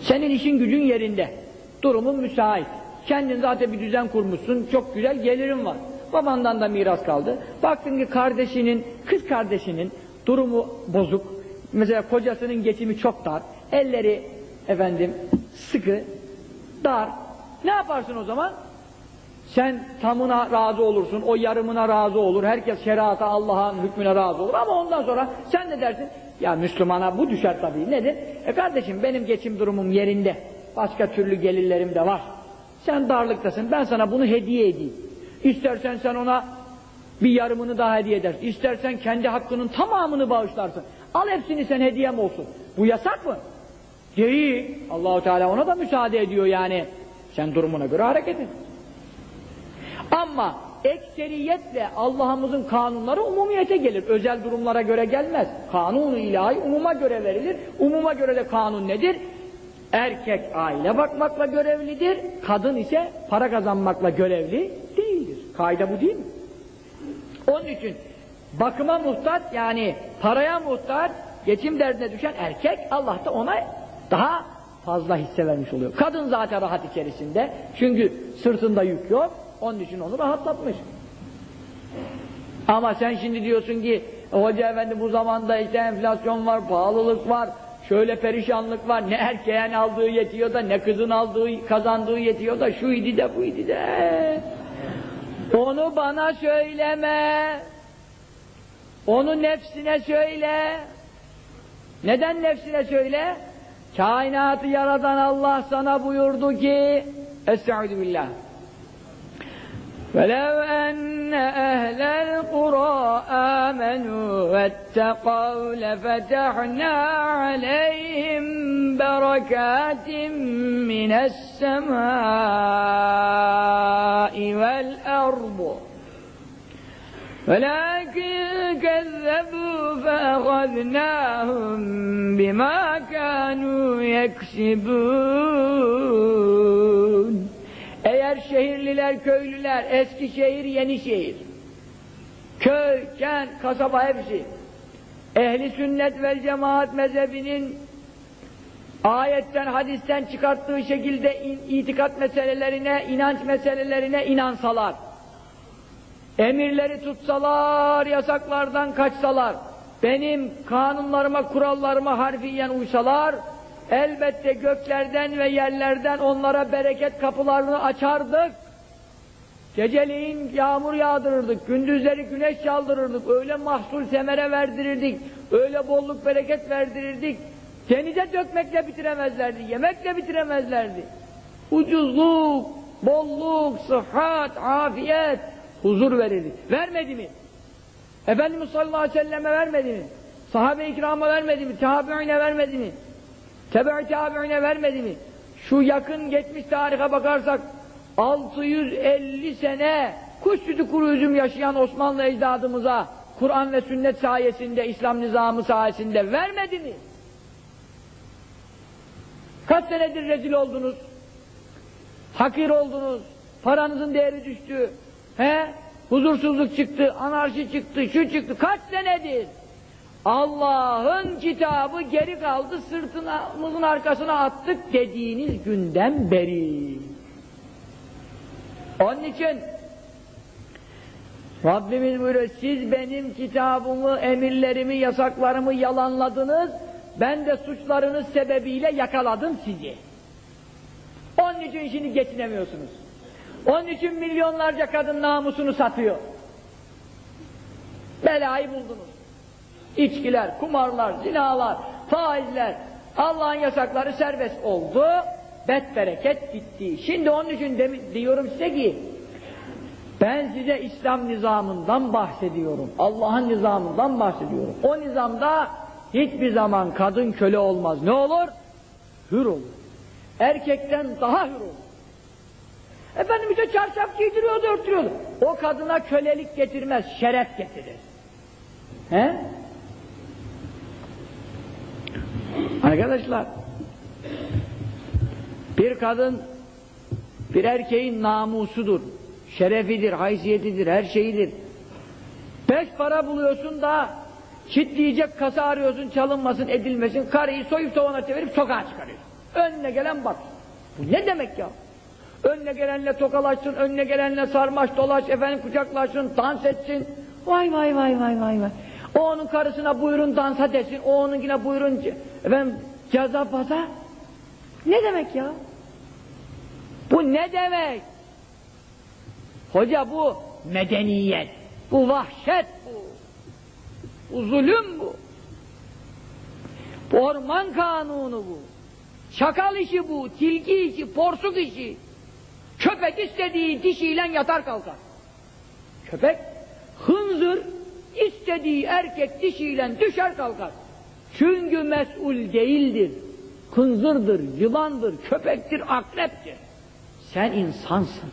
A: Senin işin gücün yerinde. Durumun müsait. Kendin zaten bir düzen kurmuşsun. Çok güzel gelirin var. Babandan da miras kaldı. Baktın ki kardeşinin, kız kardeşinin durumu bozuk. Mesela kocasının geçimi çok dar. Elleri efendim sıkı, dar. Ne yaparsın o zaman? Sen tamına razı olursun, o yarımına razı olur, herkes şerata, Allah'ın hükmüne razı olur ama ondan sonra sen ne dersin? Ya Müslümana bu düşer tabii. Nedir? E kardeşim benim geçim durumum yerinde. Başka türlü gelirlerim de var. Sen darlıktasın, ben sana bunu hediye edeyim. İstersen sen ona bir yarımını daha hediye edersin. İstersen kendi hakkının tamamını bağışlarsın. Al hepsini sen hediyem olsun. Bu yasak mı? Değil. Allahu Teala ona da müsaade ediyor yani. Sen durumuna göre hareket et. Ama ekseriyetle Allah'ımızın kanunları umumiyete gelir. Özel durumlara göre gelmez. Kanunu ilahi umuma göre verilir. Umuma göre de kanun nedir? Erkek aile bakmakla görevlidir. Kadın ise para kazanmakla görevli değildir. Kaide bu değil mi? Onun için bakıma muhtaç yani paraya muhtaç geçim derdine düşen erkek Allah da ona daha fazla hisse vermiş oluyor. Kadın zaten rahat içerisinde. Çünkü sırtında yük yok. Onun için onu rahatlatmış. Ama sen şimdi diyorsun ki Hoca efendi bu zamanda işte enflasyon var, pahalılık var, şöyle perişanlık var. Ne erkeğin aldığı yetiyor da ne kızın aldığı kazandığı yetiyor da şu idi de bu idi de. Onu bana söyleme. Onu nefsine söyle. Neden nefsine söyle? Kainatı yaratan Allah sana buyurdu ki Estaizu billah ولو أن أهل القرى آمنوا واتقوا لفتحنا عليهم بركات من السماء والأرض ولكن كذبوا فأخذناهم بما كانوا يكسبون Eğer şehirliler, köylüler, eski şehir, yeni şehir, köy, kent, kasaba hepsi, ehli sünnet vel cemaat mezhebinin ayetten, hadisten çıkarttığı şekilde in, itikat meselelerine, inanç meselelerine inansalar, emirleri tutsalar, yasaklardan kaçsalar, benim kanunlarıma, kurallarıma harfiyen uysalar, elbette göklerden ve yerlerden onlara bereket kapılarını açardık. Geceliğin yağmur yağdırırdık, gündüzleri güneş yaldırırdık, öyle mahsul semere verdirirdik, öyle bolluk bereket verdirirdik. Denize dökmekle bitiremezlerdi, yemekle bitiremezlerdi. Ucuzluk, bolluk, sıhhat, afiyet, huzur verirdi. Vermedi mi? Efendimiz sallallahu aleyhi ve selleme vermedi mi? Sahabe-i kirama vermedi mi? Tabi'ine vermedi mi? Tebe-i tabi'ine vermedi mi? Şu yakın geçmiş tarihe bakarsak 650 sene kuş sütü kuru üzüm yaşayan Osmanlı ecdadımıza Kur'an ve sünnet sayesinde, İslam nizamı sayesinde vermedi mi? Kaç senedir rezil oldunuz? Hakir oldunuz. Paranızın değeri düştü. He? Huzursuzluk çıktı, anarşi çıktı, şu çıktı. Kaç senedir? Allah'ın kitabı geri kaldı, sırtımızın arkasına attık dediğiniz günden beri. Onun için Rabbimiz buyuruyor, siz benim kitabımı, emirlerimi, yasaklarımı yalanladınız, ben de suçlarınız sebebiyle yakaladım sizi. Onun için şimdi geçinemiyorsunuz. Onun için milyonlarca kadın namusunu satıyor. Belayı buldunuz. İçkiler, kumarlar, zinalar, faizler, Allah'ın yasakları serbest oldu, bet bereket bitti. Şimdi onun için diyorum size ki, ben size İslam nizamından bahsediyorum. Allah'ın nizamından bahsediyorum. O nizamda hiçbir zaman kadın köle olmaz. Ne olur? Hür olur. Erkekten daha hür olur. Efendim işte çarşaf giydiriyordu, örtüyordu. O kadına kölelik getirmez, şeref getirir. He? Arkadaşlar bir kadın bir erkeğin namusudur, şerefidir, haysiyetidir, her şeyidir. Beş para buluyorsun da kitleyecek kasa arıyorsun, çalınmasın, edilmesin, karıyı soyup sovana çevirip sokağa çıkarıyorsun. Önüne gelen bak. Bu ne demek ya? Önüne gelenle tokalaşsın, önüne gelenle sarmaş dolaş, efendim kucaklaşsın, dans etsin. Vay vay vay vay vay vay. O onun karısına buyurun dansa desin, o onunkine buyurun efendim caza baza. Ne demek ya? Bu ne demek? Hoca bu medeniyet, bu vahşet bu. Bu zulüm bu. Orman kanunu bu. Çakal işi bu, tilki işi, porsuk işi. Köpek istediği dişiyle yatar kalkar. Köpek, hınzır istediği erkek dişiyle düşer kalkar. Çünkü mesul değildir. Hınzırdır, yılandır, köpektir, akreptir. Sen insansın.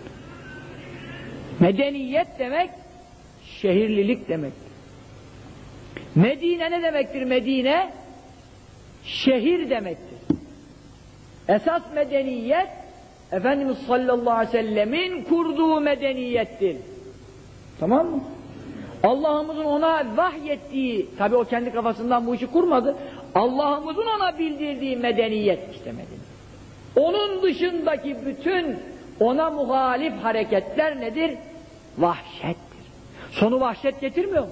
A: Medeniyet demek, şehirlilik demektir. Medine ne demektir Medine? Şehir demektir. Esas medeniyet, Efendimiz sallallahu aleyhi ve sellemin kurduğu medeniyettir. Tamam mı? Allah'ımızın ona vahyettiği, tabi o kendi kafasından bu işi kurmadı, Allah'ımızın ona bildirdiği medeniyet işte medeniyet. Onun dışındaki bütün ona muhalif hareketler nedir? Vahşettir. Sonu vahşet getirmiyor mu?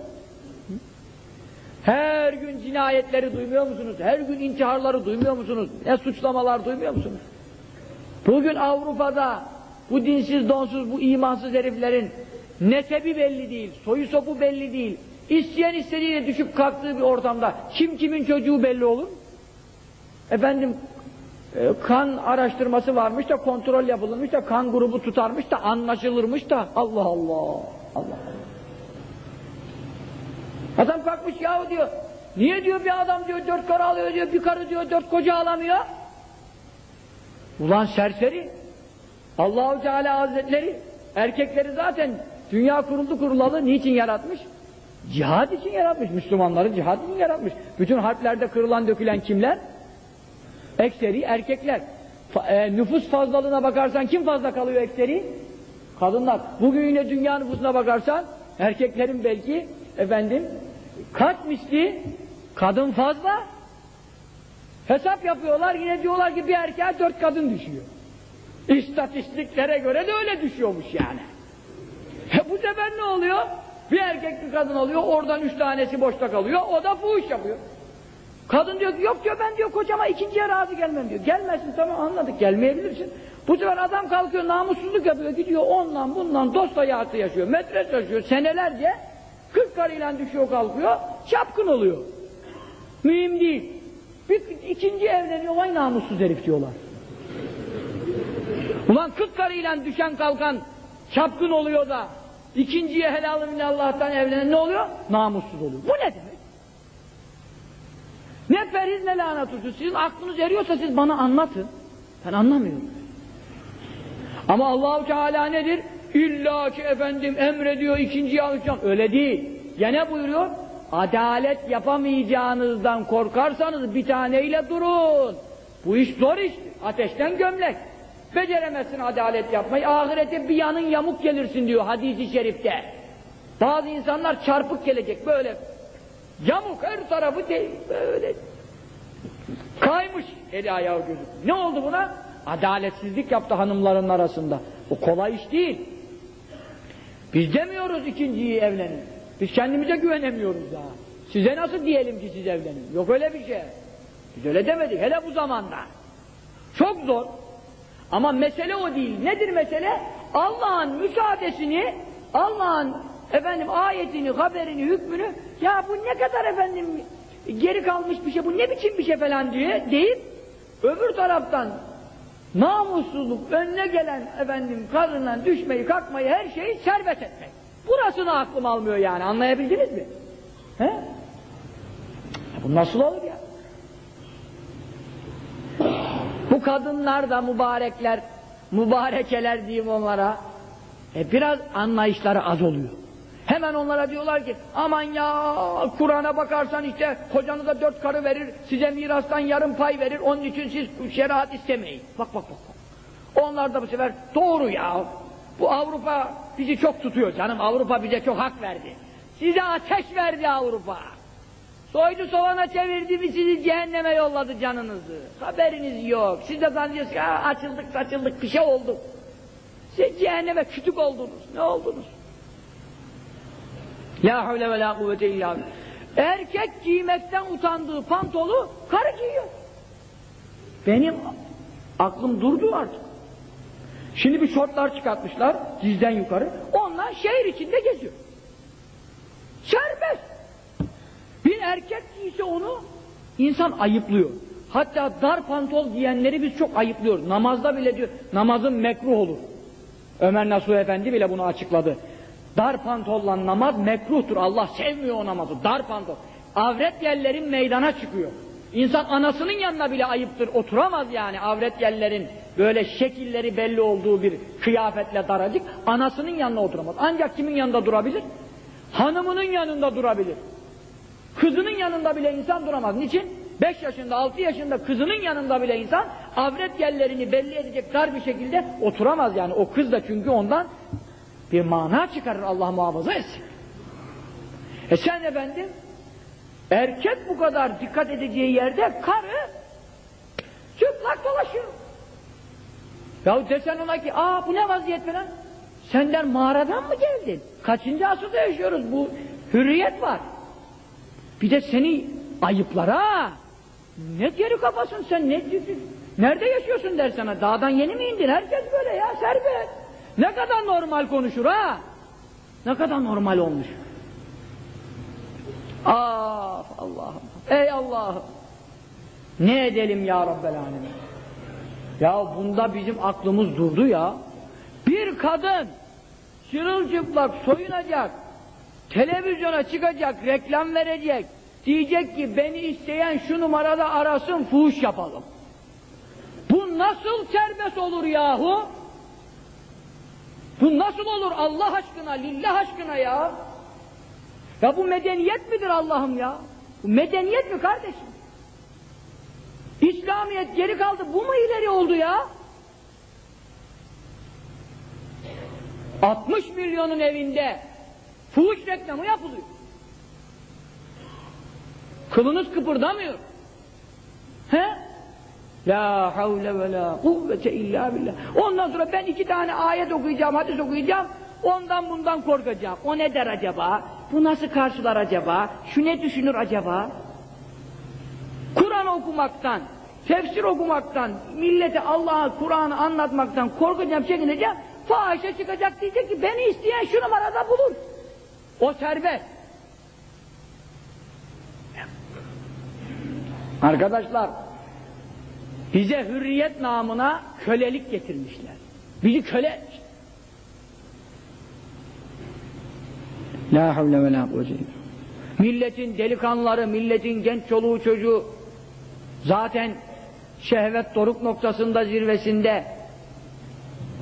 A: Her gün cinayetleri duymuyor musunuz? Her gün intiharları duymuyor musunuz? Ne suçlamalar duymuyor musunuz? Bugün Avrupa'da bu dinsiz, donsuz, bu imansız heriflerin nesebi belli değil, soyu sopu belli değil. İsteyen istediğiyle düşüp kalktığı bir ortamda kim kimin çocuğu belli olur? Efendim e, kan araştırması varmış da kontrol yapılmış da kan grubu tutarmış da anlaşılırmış da Allah Allah Allah. Adam kalkmış yahu diyor. Niye diyor bir adam diyor dört karı alıyor diyor bir karı diyor dört koca alamıyor. Ulan serseri. Allahu Teala Hazretleri erkekleri zaten dünya kuruldu kurulalı niçin yaratmış? Cihad için yaratmış. Müslümanları cihad için yaratmış. Bütün harplerde kırılan dökülen kimler? Ekseri erkekler. Fa e, nüfus fazlalığına bakarsan kim fazla kalıyor ekseri? Kadınlar. Bugün yine dünya nüfusuna bakarsan erkeklerin belki efendim kaç misli kadın fazla hesap yapıyorlar yine diyorlar ki bir erkeğe dört kadın düşüyor. İstatistiklere göre de öyle düşüyormuş yani. E bu sefer ne oluyor? Bir erkek bir kadın alıyor, oradan üç tanesi boşta kalıyor, o da fuhuş yapıyor. Kadın diyor ki, yok diyor ben diyor kocama ikinciye razı gelmem diyor. Gelmezsin tamam anladık, gelmeyebilirsin. Bu sefer adam kalkıyor, namussuzluk yapıyor, gidiyor ondan bundan dost hayatı yaşıyor, metres yaşıyor senelerce. Kırk karıyla düşüyor kalkıyor, çapkın oluyor. Mühim değil. Bir ikinci evleniyor, vay namussuz herif diyorlar. Ulan kırk karıyla düşen kalkan çapkın oluyor da ikinciye helalü Allah'tan evlenen ne oluyor? Namussuz oluyor. Bu ne demek? Ne feriz ne lanet olsun. Sizin aklınız eriyorsa siz bana anlatın. Ben anlamıyorum. Ama Allahu Teala nedir? İlla ki efendim emrediyor ikinciyi alacağım. Öyle değil. Gene buyuruyor. Adalet yapamayacağınızdan korkarsanız bir taneyle durun. Bu iş zor iş. Ateşten gömlek. Beceremezsin adalet yapmayı. Ahirete bir yanın yamuk gelirsin diyor hadisi şerifte. Bazı insanlar çarpık gelecek böyle. Yamuk her tarafı değil. Böyle. Kaymış eli ayağı gözü. Ne oldu buna? Adaletsizlik yaptı hanımların arasında. O kolay iş değil. Biz demiyoruz ikinciyi evlenin. Biz kendimize güvenemiyoruz daha. Size nasıl diyelim ki siz evlenin? Yok öyle bir şey. Biz öyle demedik. Hele bu zamanda. Çok zor. Ama mesele o değil. Nedir mesele? Allah'ın müsaadesini, Allah'ın efendim ayetini, haberini, hükmünü ya bu ne kadar efendim geri kalmış bir şey, bu ne biçim bir şey falan diye deyip öbür taraftan namussuzluk önüne gelen efendim kadından düşmeyi, kalkmayı, her şeyi serbest etmek. Burasını aklım almıyor yani. Anlayabildiniz mi? He? Bu nasıl olur ya? Bu kadınlar da mübarekler, mübarekeler diyeyim onlara. E biraz anlayışları az oluyor. Hemen onlara diyorlar ki aman ya Kur'an'a bakarsan işte kocanıza dört karı verir, size mirastan yarım pay verir, onun için siz şeriat istemeyin. Bak bak bak. Onlar da bu sefer doğru ya. Bu Avrupa bizi çok tutuyor canım. Avrupa bize çok hak verdi. Size ateş verdi Avrupa. Soydu sovana çevirdi mi sizi cehenneme yolladı canınızı. Haberiniz yok. Siz de zannediyorsunuz ya açıldık saçıldık bir şey olduk. Siz cehenneme kütük oldunuz. Ne oldunuz? La havle ve la kuvvete illa. Erkek giymekten utandığı pantolu karı giyiyor. Benim aklım durdu artık. Şimdi bir şortlar çıkartmışlar dizden yukarı. Onlar şehir içinde geziyor. Serbest. Bir erkek giyse onu insan ayıplıyor. Hatta dar pantol giyenleri biz çok ayıplıyoruz. Namazda bile diyor namazın mekruh olur. Ömer Nasuh Efendi bile bunu açıkladı. Dar pantolla namaz mekruhtur. Allah sevmiyor o namazı. Dar pantol. Avret yerlerin meydana çıkıyor. İnsan anasının yanına bile ayıptır. Oturamaz yani avret yerlerin böyle şekilleri belli olduğu bir kıyafetle daracık. Anasının yanına oturamaz. Ancak kimin yanında durabilir? Hanımının yanında durabilir. Kızının yanında bile insan duramaz. Niçin? 5 yaşında, 6 yaşında kızının yanında bile insan avret yerlerini belli edecek dar bir şekilde oturamaz yani. O kız da çünkü ondan bir mana çıkarır Allah muhafaza etsin. E sen efendim erkek bu kadar dikkat edeceği yerde karı çıplak dolaşıyor. Ya desen ona ki aa bu ne vaziyet falan? Senden mağaradan mı geldin? Kaçıncı asırda yaşıyoruz? Bu hürriyet var. Bir de seni ayıplara ne geri kafasın sen ne nerede yaşıyorsun der sana. Dağdan yeni mi indin? Herkes böyle ya serbest. Ne kadar normal konuşur ha? Ne kadar normal olmuş ah Allah'ım ey Allah'ım ne edelim ya Rabbel Alemin ya bunda bizim aklımız durdu ya bir kadın çırılçıplak soyunacak televizyona çıkacak reklam verecek Diyecek ki beni isteyen şu numarada arasın fuhuş yapalım. Bu nasıl serbest olur yahu? Bu nasıl olur Allah aşkına, lillah aşkına ya? Ya bu medeniyet midir Allah'ım ya? Bu medeniyet mi kardeşim? İslamiyet geri kaldı, bu mu ileri oldu ya? 60 milyonun evinde fuhuş reklamı yapılıyor. Kılınız kıpırdamıyor. He? La havle ve la kuvvete illa billah. Ondan sonra ben iki tane ayet okuyacağım, hadis okuyacağım. Ondan bundan korkacağım. O ne der acaba? Bu nasıl karşılar acaba? Şu ne düşünür acaba? Kur'an okumaktan, tefsir okumaktan, millete Allah'a Kur'an'ı anlatmaktan korkacağım, çekineceğim. Fahişe çıkacak diyecek ki beni isteyen şu numarada bulur. O serbest. Arkadaşlar, bize hürriyet namına kölelik getirmişler. Bizi köle La havle ve la Milletin delikanlıları, milletin genç çoluğu çocuğu zaten şehvet doruk noktasında zirvesinde.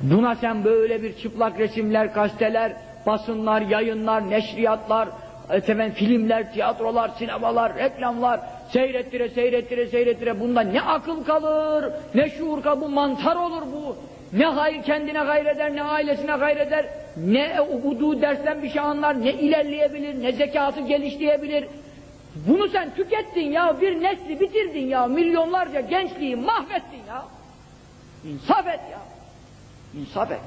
A: Buna sen böyle bir çıplak resimler, gazeteler, basınlar, yayınlar, neşriyatlar, efendim, filmler, tiyatrolar, sinemalar, reklamlar seyrettire, seyrettire, seyrettire. Bunda ne akıl kalır, ne şuur kalır, bu mantar olur bu. Ne hayır kendine gayreder, ne ailesine gayreder, ne okuduğu dersten bir şey anlar, ne ilerleyebilir, ne zekatı geliştirebilir. Bunu sen tükettin ya, bir nesli bitirdin ya, milyonlarca gençliği mahvettin ya. İnsaf et ya. İnsaf et.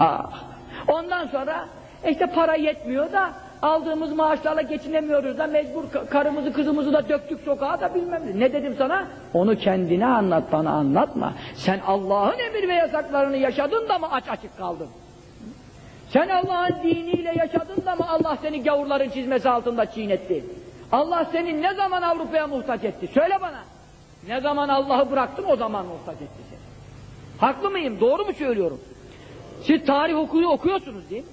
A: Ah. Ondan sonra işte para yetmiyor da aldığımız maaşlarla geçinemiyoruz da mecbur karımızı kızımızı da döktük sokağa da bilmem ne. Ne dedim sana? Onu kendine anlat bana anlatma. Sen Allah'ın emir ve yasaklarını yaşadın da mı aç açık kaldın? Sen Allah'ın diniyle yaşadın da mı Allah seni gavurların çizmesi altında çiğnetti? Allah seni ne zaman Avrupa'ya muhtaç etti? Söyle bana. Ne zaman Allah'ı bıraktın o zaman muhtaç etti seni. Haklı mıyım? Doğru mu söylüyorum? Siz tarih okuyu okuyorsunuz değil mi?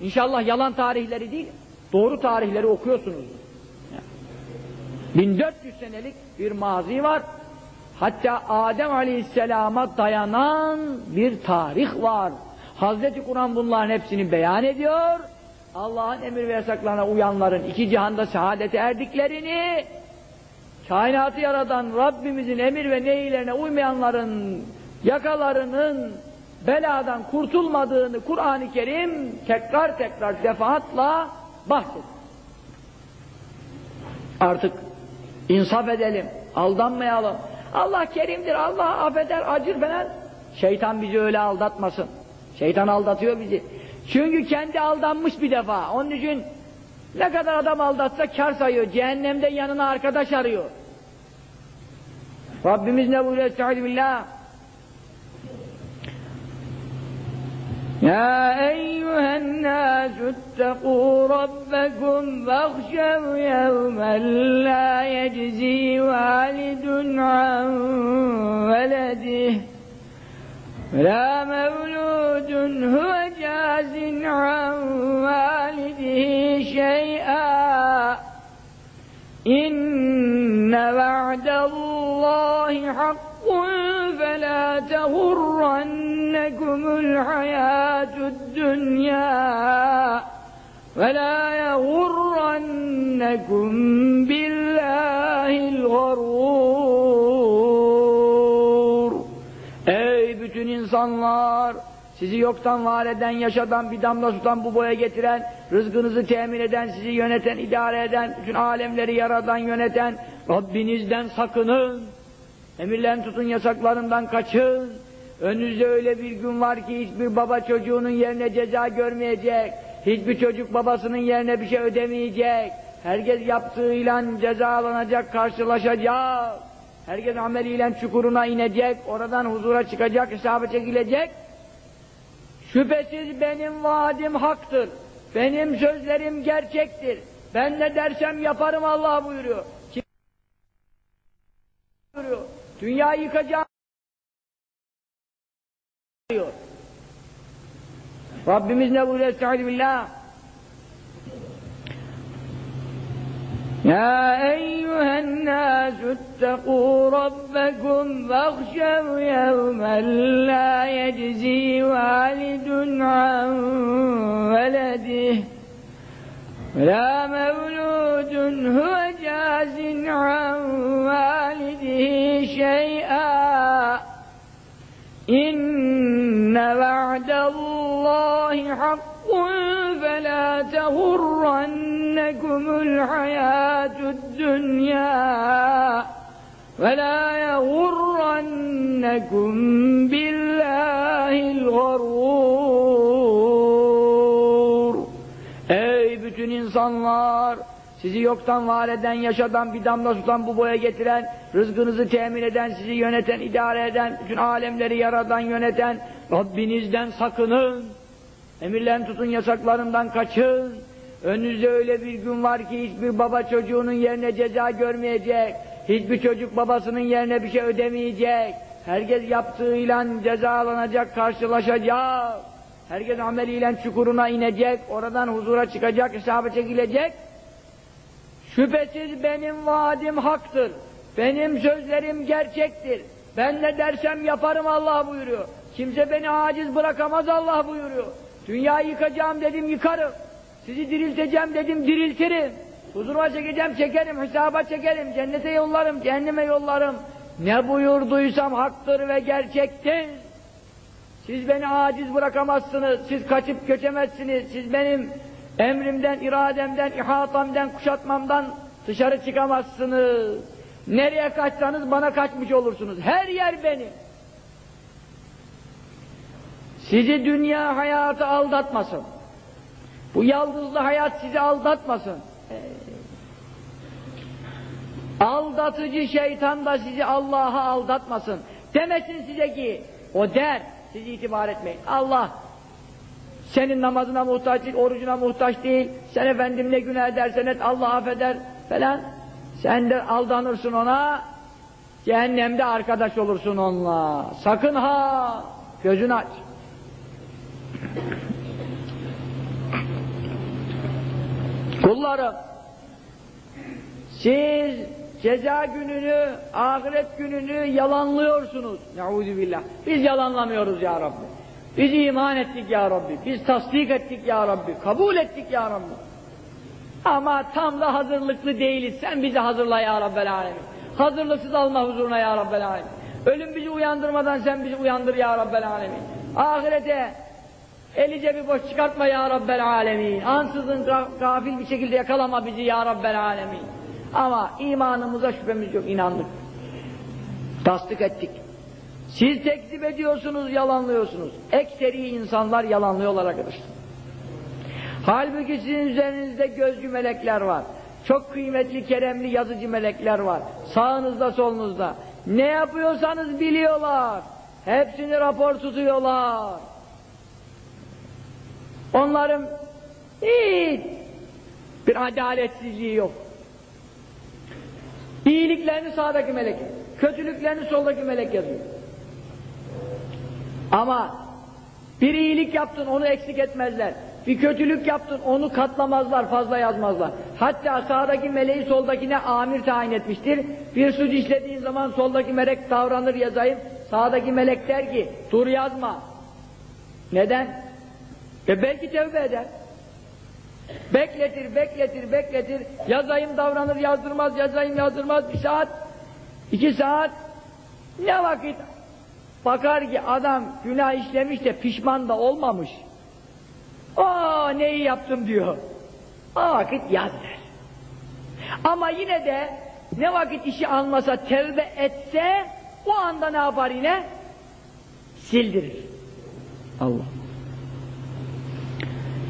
A: İnşallah yalan tarihleri değil, doğru tarihleri okuyorsunuz. 1400 senelik bir mazi var. Hatta Adem Aleyhisselam'a dayanan bir tarih var. Hazreti Kur'an bunların hepsini beyan ediyor. Allah'ın emir ve yasaklarına uyanların iki cihanda saadete erdiklerini, kainatı yaratan Rabbimizin emir ve nehirlerine uymayanların yakalarının beladan kurtulmadığını Kur'an-ı Kerim tekrar tekrar defaatla bahsediyor. Artık insaf edelim, aldanmayalım. Allah kerimdir, Allah affeder, acır falan. Şeytan bizi öyle aldatmasın. Şeytan aldatıyor bizi. Çünkü kendi aldanmış bir defa. Onun için ne kadar adam aldatsa kar sayıyor. Cehennemde yanına arkadaş arıyor. Rabbimiz ne buyuruyor? Estaizu billah. يا أيها الناس اتقوا ربكم واخشوا يوما لا يجزي والد عن ولده ولا مولود هو جاز عن والده شيئا. إن وعد الله حق فلا تغرنكم الحياة الدنيا ولا يغرنكم بالله الغرور Ey bütün insanlar! Sizi yoktan var eden, yaşadan bir damla sudan bu boya getiren, rızkınızı temin eden, sizi yöneten, idare eden, bütün alemleri yaradan, yöneten Rabbinizden sakının. Emirlerini tutun, yasaklarından kaçın. Önünüzde öyle bir gün var ki hiçbir baba çocuğunun yerine ceza görmeyecek. Hiçbir çocuk babasının yerine bir şey ödemeyecek. Herkes yaptığıyla cezalanacak, karşılaşacak. Herkes ameliyle çukuruna inecek, oradan huzura çıkacak, hesaba çekilecek. Şüphesiz benim vaadim haktır. Benim sözlerim gerçektir. Ben ne dersem yaparım Allah buyuruyor. Kim buyuruyor? Dünyayı diyor. Rabbimiz ne buyuruyor? Estaizu billah. يا أيها الناس اتقوا ربكم واخشوا يوما لا يجزي والد عن ولده ولا مولود هو جاز عن والده شيئا إن وعد الله حق فلا تغرنكم الحياة الدنيا ولا يغرنكم بالله الغرور Ey bütün insanlar! Sizi yoktan var eden, yaşadan bir damla sudan bu boya getiren, rızkınızı temin eden, sizi yöneten, idare eden, bütün alemleri yaradan, yöneten Rabbinizden sakının. Emirlerini tutun, yasaklarından kaçın. Önünüzde öyle bir gün var ki hiçbir baba çocuğunun yerine ceza görmeyecek. Hiçbir çocuk babasının yerine bir şey ödemeyecek. Herkes yaptığıyla cezalanacak, karşılaşacak. Herkes ameliyle çukuruna inecek, oradan huzura çıkacak, hesaba çekilecek. Şüphesiz benim vaadim haktır. Benim sözlerim gerçektir. Ben ne dersem yaparım Allah buyuruyor. Kimse beni aciz bırakamaz Allah buyuruyor. Dünyayı yıkacağım dedim yıkarım. Sizi dirilteceğim dedim diriltirim. Huzuruma çekeceğim çekerim, hesaba çekerim, cennete yollarım, cehenneme yollarım. Ne buyurduysam haktır ve gerçektir. Siz beni aciz bırakamazsınız, siz kaçıp göçemezsiniz, siz benim emrimden, irademden, ihatamdan, kuşatmamdan dışarı çıkamazsınız. Nereye kaçsanız bana kaçmış olursunuz. Her yer benim. Sizi dünya hayatı aldatmasın. Bu yaldızlı hayat sizi aldatmasın. Aldatıcı şeytan da sizi Allah'a aldatmasın. Demesin size ki, o der, siz itibar etmeyin. Allah senin namazına muhtaç değil, orucuna muhtaç değil. Sen efendim ne günah edersen et Allah affeder falan. Sen de aldanırsın ona. Cehennemde arkadaş olursun onunla. Sakın ha! Gözünü aç. Kullarım siz ceza gününü, ahiret gününü yalanlıyorsunuz. Neuzu billah. Biz yalanlamıyoruz ya Rabbi. Biz iman ettik ya Rabbi. Biz tasdik ettik ya Rabbi. Kabul ettik ya Rabbi. Ama tam da hazırlıklı değiliz. Sen bizi hazırla ya Rabbel Alemin. Hazırlıksız alma huzuruna ya Rabbel Alemin. Ölüm bizi uyandırmadan sen bizi uyandır ya Rabbel Alemin. Ahirete eli cebi boş çıkartma ya Rabbel Alemin. Ansızın ga- gafil bir şekilde yakalama bizi ya Rabbel Alemin. Ama imanımıza şüphemiz yok, inandık. Tasdik ettik. Siz tekzip ediyorsunuz, yalanlıyorsunuz. Ekseri insanlar yalanlıyorlar arkadaşlar. Halbuki sizin üzerinizde gözcü melekler var. Çok kıymetli, keremli yazıcı melekler var. Sağınızda, solunuzda. Ne yapıyorsanız biliyorlar. Hepsini rapor tutuyorlar. Onların hiç bir adaletsizliği yok. İyiliklerini sağdaki melek, kötülüklerini soldaki melek yazıyor. Ama bir iyilik yaptın onu eksik etmezler. Bir kötülük yaptın onu katlamazlar, fazla yazmazlar. Hatta sağdaki meleği soldakine amir tayin etmiştir. Bir suç işlediğin zaman soldaki melek davranır yazayım. Sağdaki melek der ki dur yazma. Neden? E belki tevbe eder. Bekletir, bekletir, bekletir. Yazayım davranır, yazdırmaz, yazayım yazdırmaz. Bir saat, iki saat. Ne vakit bakar ki adam günah işlemiş de pişman da olmamış. Aa neyi yaptım diyor. O vakit yaz der. Ama yine de ne vakit işi almasa tevbe etse o anda ne yapar yine? Sildirir. Allah.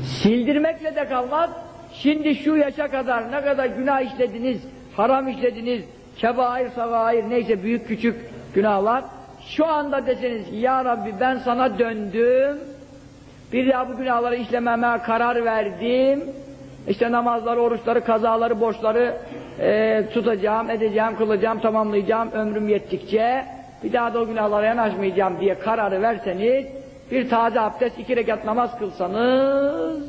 A: Sildirmekle de kalmaz. Şimdi şu yaşa kadar ne kadar günah işlediniz, haram işlediniz, kebair, sagair neyse büyük küçük günahlar. Şu anda deseniz ki ya Rabbi ben sana döndüm. Bir daha bu günahları işlememe karar verdim. İşte namazları, oruçları, kazaları, borçları e, tutacağım, edeceğim, kılacağım, tamamlayacağım ömrüm yettikçe. Bir daha da o günahlara yanaşmayacağım diye kararı verseniz, bir taze abdest, iki rekat namaz kılsanız,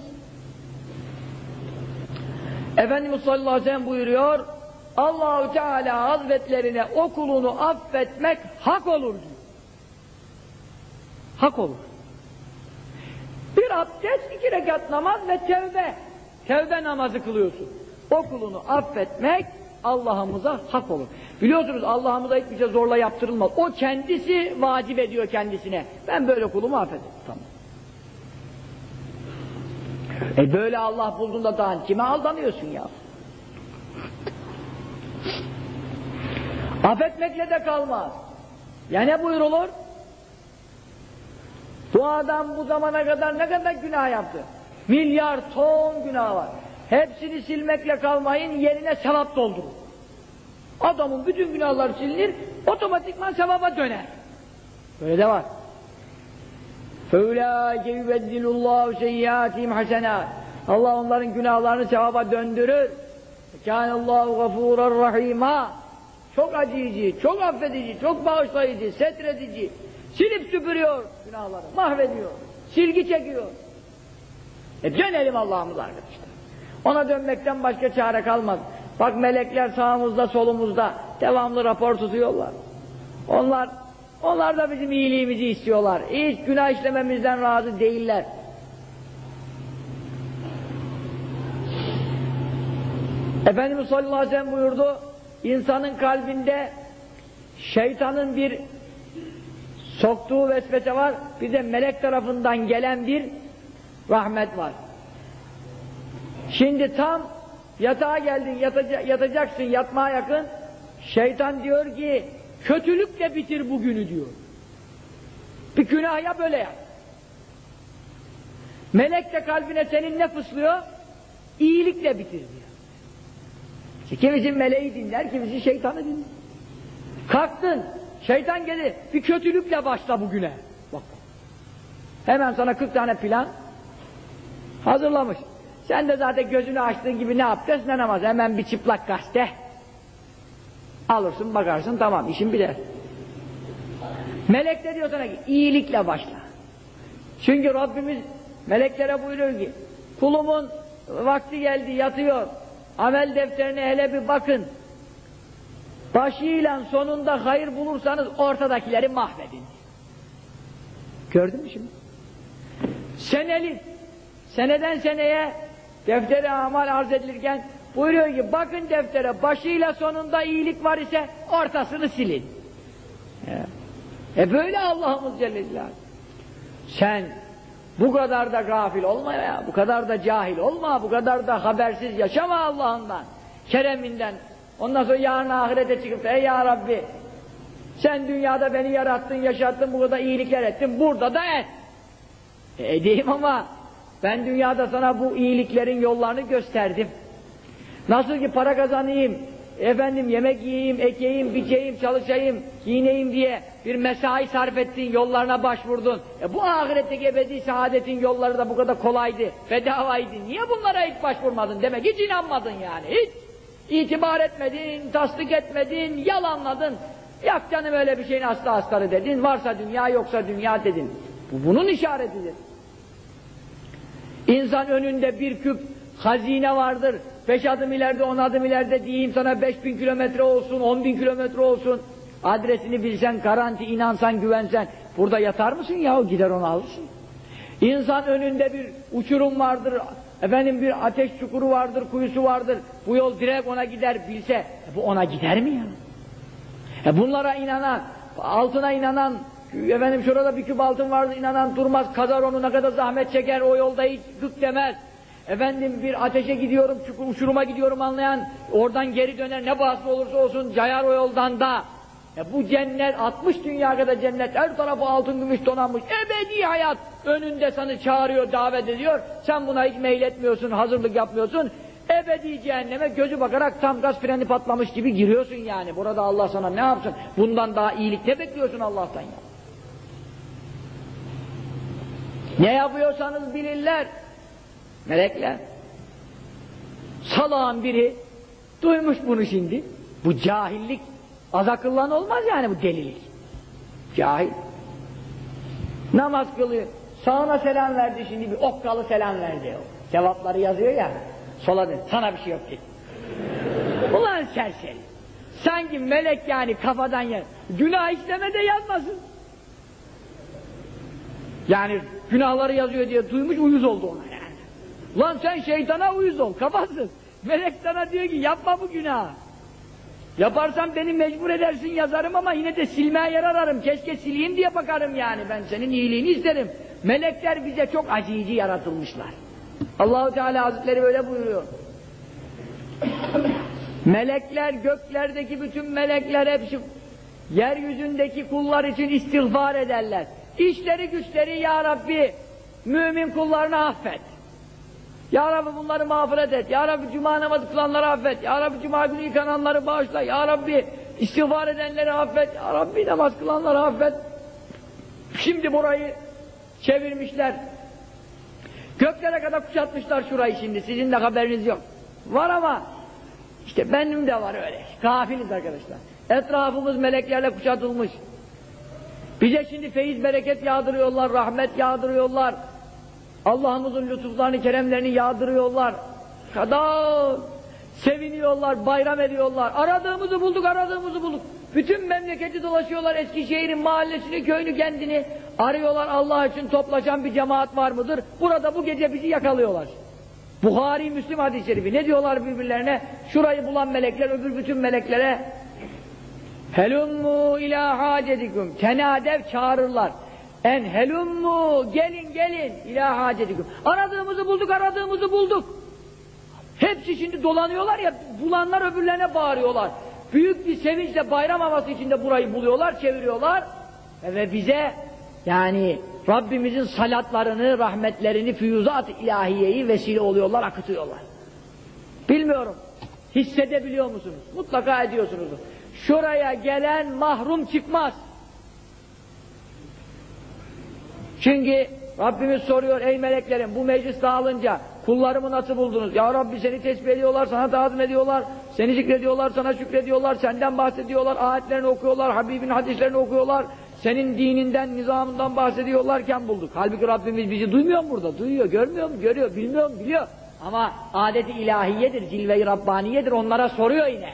A: Efendimiz sallallahu aleyhi ve sellem buyuruyor, Allahu Teala Hazretlerine o kulunu affetmek hak olur diyor. Hak olur. Bir abdest, iki rekat namaz ve tevbe. Tevbe namazı kılıyorsun. O kulunu affetmek Allah'ımıza hak olur. Biliyorsunuz Allah'ımıza hiçbir şey zorla yaptırılmaz. O kendisi vacip ediyor kendisine. Ben böyle kulumu affederim. Tamam. E böyle Allah bulduğunda daha kime aldanıyorsun ya? Affetmekle de kalmaz. Ya ne buyurulur? Bu adam bu zamana kadar ne kadar günah yaptı? Milyar ton günah var. Hepsini silmekle kalmayın, yerine sevap doldurun. Adamın bütün günahları silinir, otomatikman sevaba döner. Böyle de var. فَاُولَٰئِكَ يُبَدِّلُ اللّٰهُ سَيِّئَاتِهِمْ حَسَنَاتٍ Allah onların günahlarını sevaba döndürür. Kânallâhu gafûran rahîmâ. Çok acıyıcı, çok affedici, çok bağışlayıcı, setredici. Silip süpürüyor günahları, mahvediyor, silgi çekiyor. E dönelim Allah'ımız arkadaşlar. Ona dönmekten başka çare kalmaz. Bak melekler sağımızda, solumuzda devamlı rapor tutuyorlar. Onlar onlar da bizim iyiliğimizi istiyorlar. Hiç günah işlememizden razı değiller. Efendimiz sallallahu aleyhi ve sellem buyurdu, insanın kalbinde şeytanın bir soktuğu vesvese var, bir de melek tarafından gelen bir rahmet var. Şimdi tam yatağa geldin, yataca yatacaksın, yatmaya yakın, şeytan diyor ki, kötülükle bitir bugünü diyor. Bir günah ya böyle yap. Melek de kalbine senin ne fıslıyor? İyilikle bitir diyor. Kimisi meleği dinler, kimisi şeytanı dinler. Kalktın, şeytan gelir, bir kötülükle başla bugüne. Bak. Hemen sana 40 tane plan hazırlamış. Sen de zaten gözünü açtığın gibi ne yapacağız ne namaz. Hemen bir çıplak gazete alırsın bakarsın tamam işin biter. Melek de diyor sana ki iyilikle başla. Çünkü Rabbimiz meleklere buyuruyor ki kulumun vakti geldi yatıyor. Amel defterine hele bir bakın. Başıyla sonunda hayır bulursanız ortadakileri mahvedin. Gördün mü şimdi? Senelik, seneden seneye defteri amal arz edilirken buyuruyor ki bakın deftere başıyla sonunda iyilik var ise ortasını silin. E böyle Allah'ımız Celle Celaluhu. Sen bu kadar da gafil olma ya, bu kadar da cahil olma, bu kadar da habersiz yaşama Allah'ından, kereminden. Ondan sonra yarın ahirete çıkıp ey ya Rabbi sen dünyada beni yarattın, yaşattın, bu kadar iyilikler ettin, burada da et. E, edeyim ama ben dünyada sana bu iyiliklerin yollarını gösterdim. Nasıl ki para kazanayım, efendim yemek yiyeyim, ekeyim, biçeyim, çalışayım, giyineyim diye bir mesai sarf ettin, yollarına başvurdun. E bu ahiretteki ebedi saadetin yolları da bu kadar kolaydı, bedavaydı. Niye bunlara hiç başvurmadın demek, hiç inanmadın yani, hiç. İtibar etmedin, tasdik etmedin, yalanladın. Yak canım öyle bir şeyin aslı astarı dedin, varsa dünya yoksa dünya dedin. Bu bunun işaretidir. İnsan önünde bir küp hazine vardır. Beş adım ileride, on adım ileride diyeyim sana beş bin kilometre olsun, on bin kilometre olsun. Adresini bilsen, garanti, inansan, güvensen. Burada yatar mısın yahu? Gider onu alırsın. İnsan önünde bir uçurum vardır, efendim bir ateş çukuru vardır, kuyusu vardır. Bu yol direkt ona gider bilse, e bu ona gider mi ya? E bunlara inanan, altına inanan, efendim şurada bir küp altın vardı inanan durmaz, kazar onu ne kadar zahmet çeker, o yolda hiç gık demez. Efendim bir ateşe gidiyorum, uçuruma gidiyorum anlayan, oradan geri döner, ne bahsi olursa olsun cayar o yoldan da. E bu cennet, 60 dünya kadar cennet, her tarafı altın gümüş donanmış, ebedi hayat önünde seni çağırıyor, davet ediyor. Sen buna hiç meyletmiyorsun, hazırlık yapmıyorsun. Ebedi cehenneme gözü bakarak tam gaz freni patlamış gibi giriyorsun yani. Burada Allah sana ne yapsın? Bundan daha iyilik ne bekliyorsun Allah'tan ya? Ne yapıyorsanız bilirler. Melekler. Salağın biri duymuş bunu şimdi. Bu cahillik az akıllan olmaz yani bu delilik. Cahil. Namaz kılıyor. Sağına selam verdi şimdi bir okkalı selam verdi. Cevapları yazıyor ya. Sola dön. Sana bir şey yok ki. Ulan serseri. Sanki melek yani kafadan yer. Günah işleme de yazmasın. Yani günahları yazıyor diye duymuş uyuz oldu ona. Lan sen şeytana uyuz ol, kafasın. Melek sana diyor ki yapma bu günah. Yaparsan beni mecbur edersin yazarım ama yine de silmeye yer ararım. Keşke sileyim diye bakarım yani. Ben senin iyiliğini isterim. Melekler bize çok acıyıcı yaratılmışlar. Allahu Teala Hazretleri böyle buyuruyor. melekler, göklerdeki bütün melekler hepsi yeryüzündeki kullar için istiğfar ederler. İşleri güçleri ya Rabbi mümin kullarını affet. Ya Rabbi bunları mağfiret et. Ya Rabbi cuma namazı kılanları affet. Ya Rabbi cuma günü yıkananları bağışla. Ya Rabbi istiğfar edenleri affet. Ya Rabbi namaz kılanları affet. Şimdi burayı çevirmişler. Göklere kadar kuşatmışlar şurayı şimdi. Sizin de haberiniz yok. Var ama işte benim de var öyle. Gafiliz arkadaşlar. Etrafımız meleklerle kuşatılmış. Bize şimdi feyiz bereket yağdırıyorlar, rahmet yağdırıyorlar. Allah'ımızın lütuflarını, keremlerini yağdırıyorlar. Kadar seviniyorlar, bayram ediyorlar. Aradığımızı bulduk, aradığımızı bulduk. Bütün memleketi dolaşıyorlar, Eskişehir'in mahallesini, köyünü, kendini arıyorlar. Allah için toplaşan bir cemaat var mıdır? Burada bu gece bizi yakalıyorlar. Buhari, Müslim hadis-i şerifi. Ne diyorlar birbirlerine? Şurayı bulan melekler öbür bütün meleklere Helummu ila hacedikum. Tenadev çağırırlar. En helummu gelin gelin ila hacedikum. Aradığımızı bulduk aradığımızı bulduk. Hepsi şimdi dolanıyorlar ya bulanlar öbürlerine bağırıyorlar. Büyük bir sevinçle bayram havası içinde burayı buluyorlar çeviriyorlar. Ve bize yani Rabbimizin salatlarını, rahmetlerini, füyuzat ilahiyeyi vesile oluyorlar, akıtıyorlar. Bilmiyorum. Hissedebiliyor musunuz? Mutlaka ediyorsunuz. Şuraya gelen mahrum çıkmaz. Çünkü Rabbimiz soruyor ey meleklerim bu meclis dağılınca kullarımı nasıl buldunuz? Ya Rabbi seni tesbih ediyorlar, sana tazim ediyorlar, seni zikrediyorlar, sana şükrediyorlar, senden bahsediyorlar, ayetlerini okuyorlar, Habibin hadislerini okuyorlar, senin dininden, nizamından bahsediyorlarken bulduk. Halbuki Rabbimiz bizi duymuyor mu burada? Duyuyor, görmüyor mu? Görüyor, bilmiyor mu? Biliyor. Ama adeti ilahiyedir, cilve-i Rabbaniyedir, onlara soruyor yine.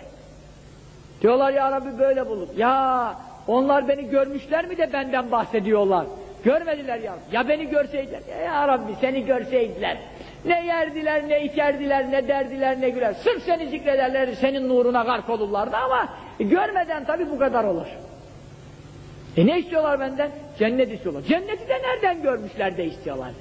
A: Diyorlar ya Rabbi böyle bulduk. Ya onlar beni görmüşler mi de benden bahsediyorlar. Görmediler ya. Ya beni görseydiler. Ya Rabbi seni görseydiler. Ne yerdiler, ne içerdiler, ne derdiler, ne güler. Sırf seni zikrederler, senin nuruna gark olurlardı ama görmeden tabii bu kadar olur. E ne istiyorlar benden? Cennet istiyorlar. Cenneti de nereden görmüşler de istiyorlar.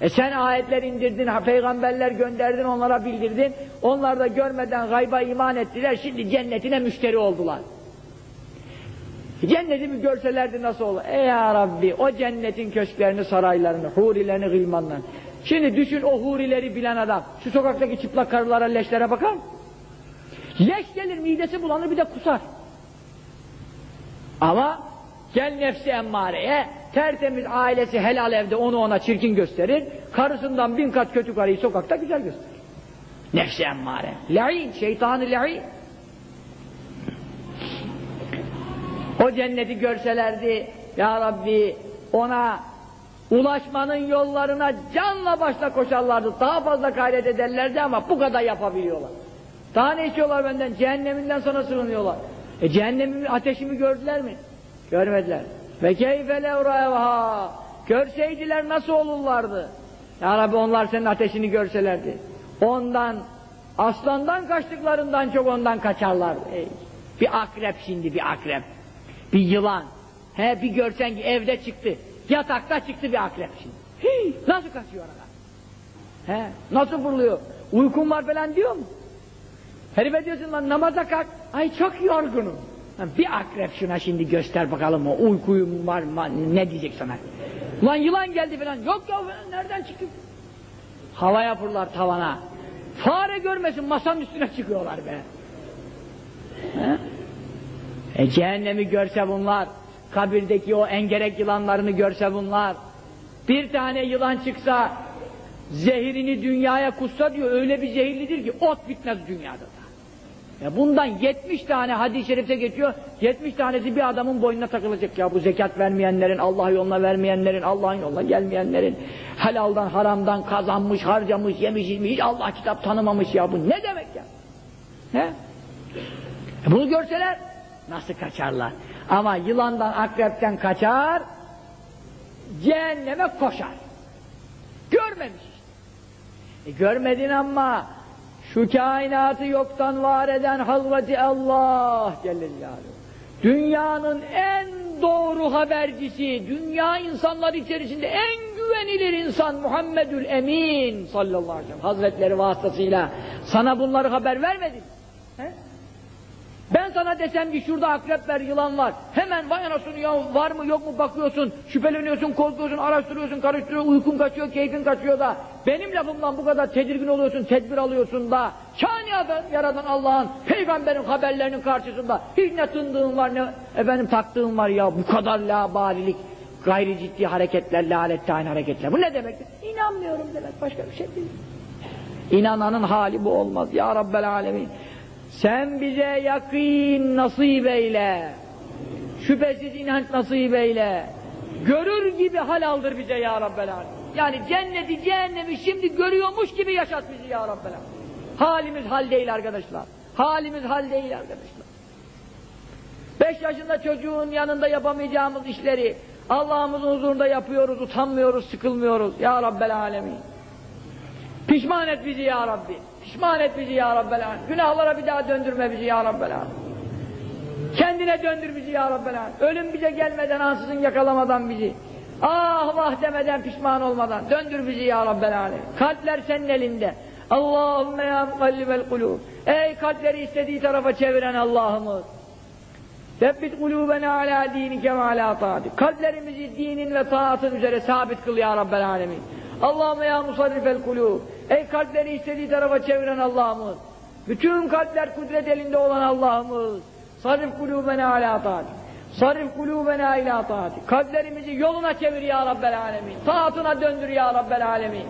A: E sen ayetler indirdin, peygamberler gönderdin, onlara bildirdin. Onlar da görmeden gayba iman ettiler, şimdi cennetine müşteri oldular. Cenneti görselerdi nasıl olur? Ey ya Rabbi o cennetin köşklerini, saraylarını, hurilerini, gılmanlarını. Şimdi düşün o hurileri bilen adam. Şu sokaktaki çıplak karılara, leşlere bakar Leş gelir, midesi bulanır bir de kusar. Ama gel nefsi emmareye, tertemiz ailesi helal evde onu ona çirkin gösterir, karısından bin kat kötü karıyı sokakta güzel gösterir. Nefsi emmare. La'in, şeytanı la'in. O cenneti görselerdi, Ya Rabbi ona ulaşmanın yollarına canla başla koşarlardı. Daha fazla gayret ederlerdi ama bu kadar yapabiliyorlar. Daha ne istiyorlar benden? Cehenneminden sana sığınıyorlar. E cehennemin ateşimi gördüler mi? Görmediler. Ve keyfe levrevha. Görseydiler nasıl olurlardı? Ya Rabbi onlar senin ateşini görselerdi. Ondan, aslandan kaçtıklarından çok ondan kaçarlar. Ey. Bir akrep şimdi bir akrep. Bir yılan. He bir görsen ki evde çıktı. Yatakta çıktı bir akrep şimdi. Hii, nasıl kaçıyor adam? He, nasıl fırlıyor? Uykun var falan diyor mu? Herife diyorsun lan namaza kalk. Ay çok yorgunum. Bir akrep şuna şimdi göster bakalım o uykuyum var mı ne diyecek sana. Lan yılan geldi falan. Yok ya nereden çıktı? Havaya fırlar tavana. Fare görmesin masanın üstüne çıkıyorlar be. He? E cehennemi görse bunlar, kabirdeki o engerek yılanlarını görse bunlar, bir tane yılan çıksa, zehirini dünyaya kussa diyor, öyle bir zehirlidir ki ot bitmez dünyada da. Ya bundan 70 tane hadis-i şerifte geçiyor, 70 tanesi bir adamın boynuna takılacak ya bu zekat vermeyenlerin, Allah yoluna vermeyenlerin, Allah'ın yoluna gelmeyenlerin, helaldan haramdan kazanmış, harcamış, yemiş, yemiş, Allah kitap tanımamış ya bu ne demek ya? He? E bunu görseler, Nasıl kaçarlar? Ama yılandan, akrepten kaçar, cehenneme koşar. Görmemiş işte. E görmedin ama şu kainatı yoktan var eden Hazreti Allah Celle Celaluhu. Dünyanın en doğru habercisi, dünya insanlar içerisinde en güvenilir insan Muhammedül Emin sallallahu aleyhi ve sellem Hazretleri vasıtasıyla sana bunları haber vermedi. He? Ben sana desem ki şurada akrep var, yılan var. Hemen vay anasını ya var mı yok mu bakıyorsun, şüpheleniyorsun, korkuyorsun, araştırıyorsun, karıştırıyorsun, uykun kaçıyor, keyfin kaçıyor da benim lafımdan bu kadar tedirgin oluyorsun, tedbir alıyorsun da kainatı yaradan Allah'ın, peygamberin haberlerinin karşısında hiç ne tındığın var ne efendim taktığın var ya bu kadar labalilik, gayri ciddi hareketler, lalettayn hareketler. Bu ne demek? İnanmıyorum demek, başka bir şey değil. İnananın hali bu olmaz. Ya Rabbel Alemin. Sen bize yakîn nasip eyle. Şüphesiz inanç nasip eyle. Görür gibi hal aldır bize ya Rabbel. Yani cenneti cehennemi şimdi görüyormuş gibi yaşat bizi ya Rabbel Alem. Halimiz hal değil arkadaşlar. Halimiz hal değil arkadaşlar. Beş yaşında çocuğun yanında yapamayacağımız işleri Allah'ımızın huzurunda yapıyoruz, utanmıyoruz, sıkılmıyoruz. Ya Rabbel Alemin. Pişman et bizi ya Rabbi. Pişman et bizi ya Rabbel Alem. Günahlara bir daha döndürme bizi ya Rabbel Alem. Kendine döndür bizi ya Rabbel Alem. Ölüm bize gelmeden, ansızın yakalamadan bizi. Ah vah demeden, pişman olmadan. Döndür bizi ya Rabbel Alem. Kalpler senin elinde. Allahümme ya mukallibel kulub. Ey kalpleri istediği tarafa çeviren Allah'ımız. Sebbit kulubena ala dinike ve ala taatik. Kalplerimizi dinin ve taatın üzere sabit kıl ya Rabbel Alemin. Allahümme ya musarrifel kulub. Ey kalpleri istediği tarafa çeviren Allah'ımız. Bütün kalpler kudret elinde olan Allah'ımız. Sarif kulubena ala taati. Sarif kulubena ila taati. Kalplerimizi yoluna çevir ya Rabbel alemin. Taatına döndür ya Rabbel alemin.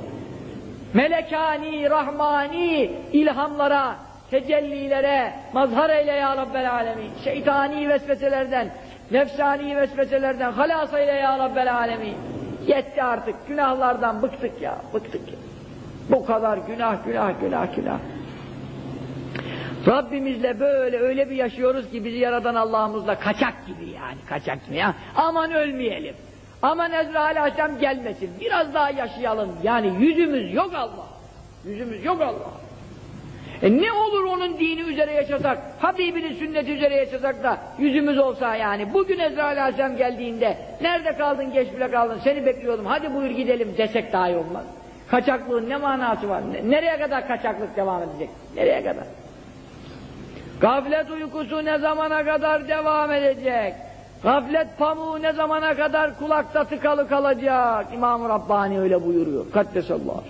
A: Melekani, rahmani ilhamlara, tecellilere mazhar eyle ya Rabbel alemin. Şeytani vesveselerden, nefsani vesveselerden halas eyle ya Rabbel alemin. Yetti artık günahlardan bıktık ya, bıktık ya. Bu kadar günah, günah, günah, günah. Rabbimizle böyle öyle bir yaşıyoruz ki bizi yaradan Allah'ımızla kaçak gibi yani, kaçak gibi ya. Aman ölmeyelim. Aman Ezrail Aleyhisselam gelmesin. Biraz daha yaşayalım. Yani yüzümüz yok Allah. Yüzümüz yok Allah. E ne olur onun dini üzere yaşasak, Habibinin sünneti üzere yaşasak da yüzümüz olsa yani. Bugün Ezrail Aleyhisselam geldiğinde, nerede kaldın geç bile kaldın, seni bekliyordum, hadi buyur gidelim desek daha iyi olmaz. Kaçaklığın ne manası var? Ne- Nereye kadar kaçaklık devam edecek? Nereye kadar? Gaflet uykusu ne zamana kadar devam edecek? Gaflet pamuğu ne zamana kadar kulakta tıkalı kalacak? İmam-ı Rabbani öyle buyuruyor. Kaddesallahu.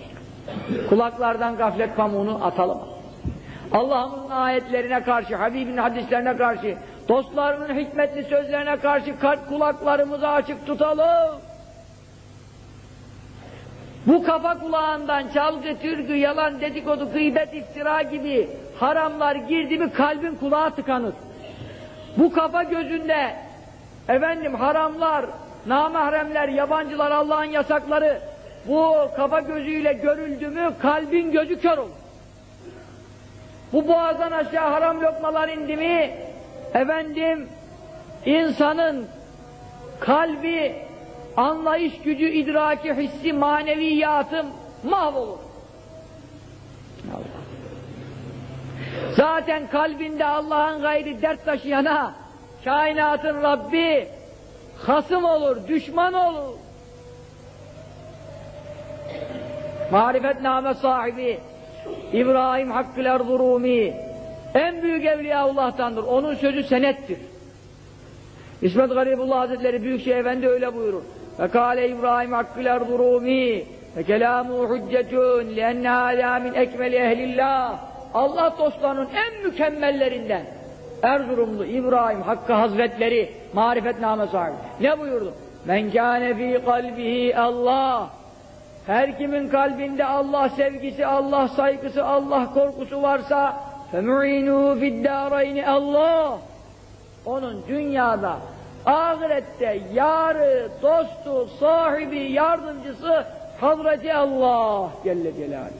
A: Kulaklardan gaflet pamuğunu atalım. Allah'ın ayetlerine karşı, Habibin hadislerine karşı, dostlarının hikmetli sözlerine karşı kalp kulaklarımızı açık tutalım. Bu kafa kulağından çalgı, türkü, yalan, dedikodu, gıybet, iftira gibi haramlar girdi mi kalbin kulağı tıkanır. Bu kafa gözünde efendim haramlar, namahremler, yabancılar, Allah'ın yasakları bu kafa gözüyle görüldü mü kalbin gözü kör olur. Bu boğazdan aşağı haram lokmalar indi mi efendim insanın kalbi, anlayış gücü, idraki, hissi, maneviyatı mahvolur. Allah. Zaten kalbinde Allah'ın gayri dert taşıyana kainatın Rabbi hasım olur, düşman olur. Marifetname sahibi İbrahim Hakkül Erzurumi en büyük evliya Allah'tandır. Onun sözü senettir. İsmet Garibullah Hazretleri Büyükşehir Efendi öyle buyurur. Ve kâle İbrahim Hakkül Erzurumi ve kelâmû hüccetûn lienne hâlâ min ekmeli ehlillah Allah dostlarının en mükemmellerinden Erzurumlu İbrahim Hakkı Hazretleri marifetname sahibi. Ne buyurdu? Men kâne fî kalbihi Allah her kimin kalbinde Allah sevgisi, Allah saygısı, Allah korkusu varsa فَمُعِينُوا فِي الدَّارَيْنِ Allah onun dünyada, ahirette yarı, dostu, sahibi, yardımcısı Hazreti Allah Celle Celaluhu.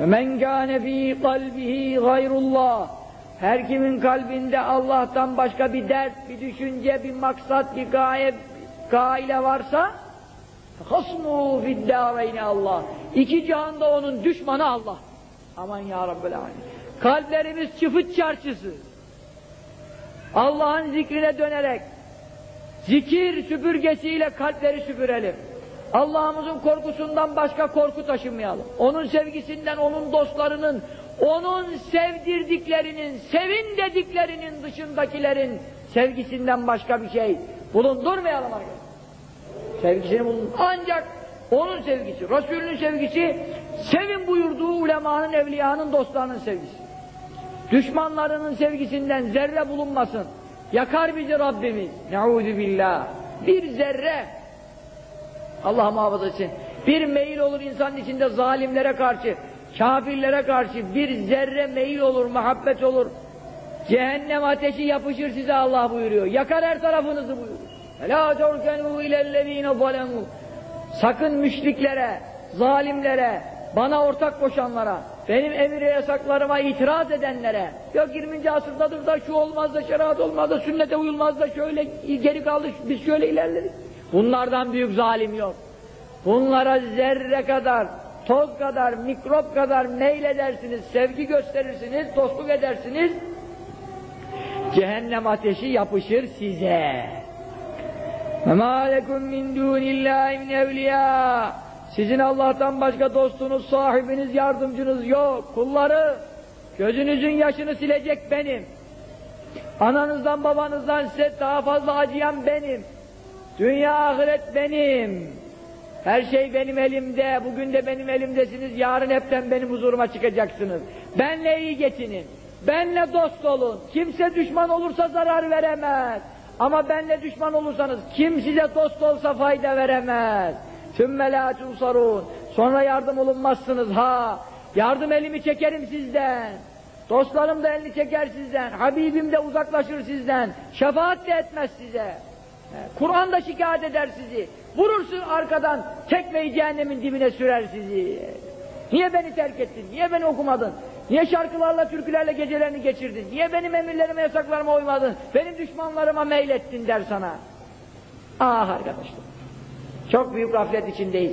A: Ve men kâne fî kalbihi gayrullah. Her kimin kalbinde Allah'tan başka bir dert, bir düşünce, bir maksat, bir gaye, gaile varsa hasmu fiddâreyni Allah. İki cihanda onun düşmanı Allah. Aman ya Rabbel alemin. Kalplerimiz çıfıt çarşısı. Allah'ın zikrine dönerek zikir süpürgesiyle kalpleri süpürelim. Allah'ımızın korkusundan başka korku taşımayalım. Onun sevgisinden, onun dostlarının, onun sevdirdiklerinin, sevin dediklerinin dışındakilerin sevgisinden başka bir şey bulundurmayalım arkadaşlar. Sevgisini bulun. Ancak onun sevgisi, Resulünün sevgisi, sevin buyurduğu ulemanın, evliyanın, dostlarının sevgisi. Düşmanlarının sevgisinden zerre bulunmasın. Yakar bizi Rabbimiz. Ne'ûzü billah. Bir zerre Allah muhafaza etsin. Bir meyil olur insanın içinde zalimlere karşı, kafirlere karşı bir zerre meyil olur, muhabbet olur. Cehennem ateşi yapışır size Allah buyuruyor. Yakar her tarafınızı buyuruyor. لَا تَرْكَنُوا اِلَى الَّذ۪ينَ ظَلَمُوا Sakın müşriklere, zalimlere, bana ortak koşanlara, benim emir ve yasaklarıma itiraz edenlere, yok 20. asırdadır da şu olmaz da şeriat olmaz da sünnete uyulmaz da şöyle geri kaldı, biz şöyle ilerledik. Bunlardan büyük zalim yok. Bunlara zerre kadar, toz kadar, mikrop kadar meyledersiniz, sevgi gösterirsiniz, dostluk edersiniz, cehennem ateşi yapışır size. وَمَا لَكُمْ مِنْ دُونِ اللّٰهِ مِنْ اَوْلِيَا sizin Allah'tan başka dostunuz, sahibiniz, yardımcınız yok. Kulları, gözünüzün yaşını silecek benim. Ananızdan babanızdan size daha fazla acıyan benim. Dünya ahiret benim. Her şey benim elimde. Bugün de benim elimdesiniz. Yarın hepten benim huzuruma çıkacaksınız. Benle iyi geçinin. Benle dost olun. Kimse düşman olursa zarar veremez. Ama benle düşman olursanız kim size dost olsa fayda veremez. Sümme lâ tunsarûn. Sonra yardım olunmazsınız ha. Yardım elimi çekerim sizden. Dostlarım da elini çeker sizden. Habibim de uzaklaşır sizden. Şefaat de etmez size. Kur'an da şikayet eder sizi. Vurursun arkadan tekmeyi cehennemin dibine sürer sizi. Niye beni terk ettin? Niye beni okumadın? Niye şarkılarla, türkülerle gecelerini geçirdin? Niye benim emirlerime, yasaklarıma uymadın? Benim düşmanlarıma meylettin der sana. Ah arkadaşlar. Çok büyük gaflet içindeyiz.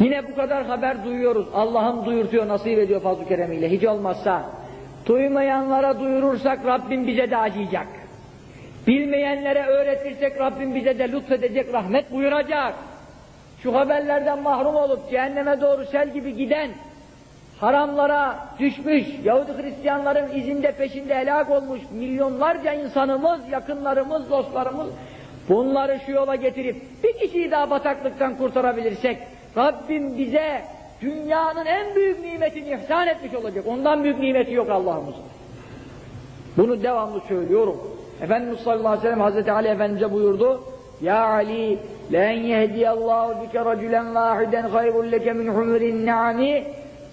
A: Yine bu kadar haber duyuyoruz. Allah'ım duyurtuyor, nasip ediyor fazl-ı keremiyle. Hiç olmazsa duymayanlara duyurursak Rabbim bize de acıyacak. Bilmeyenlere öğretirsek Rabbim bize de lütfedecek, rahmet buyuracak. Şu haberlerden mahrum olup cehenneme doğru sel gibi giden, haramlara düşmüş, Yahudi Hristiyanların izinde peşinde helak olmuş milyonlarca insanımız, yakınlarımız, dostlarımız, bunları şu yola getirip bir kişiyi daha bataklıktan kurtarabilirsek, Rabbim bize dünyanın en büyük nimetini ihsan etmiş olacak. Ondan büyük nimeti yok Allah'ımızın. Bunu devamlı söylüyorum. Efendimiz sallallahu aleyhi ve sellem Hazreti Ali Efendimiz'e buyurdu. Ya Ali, len yehdiyallahu bike racülen vahiden hayrun leke min humurin ne'ami.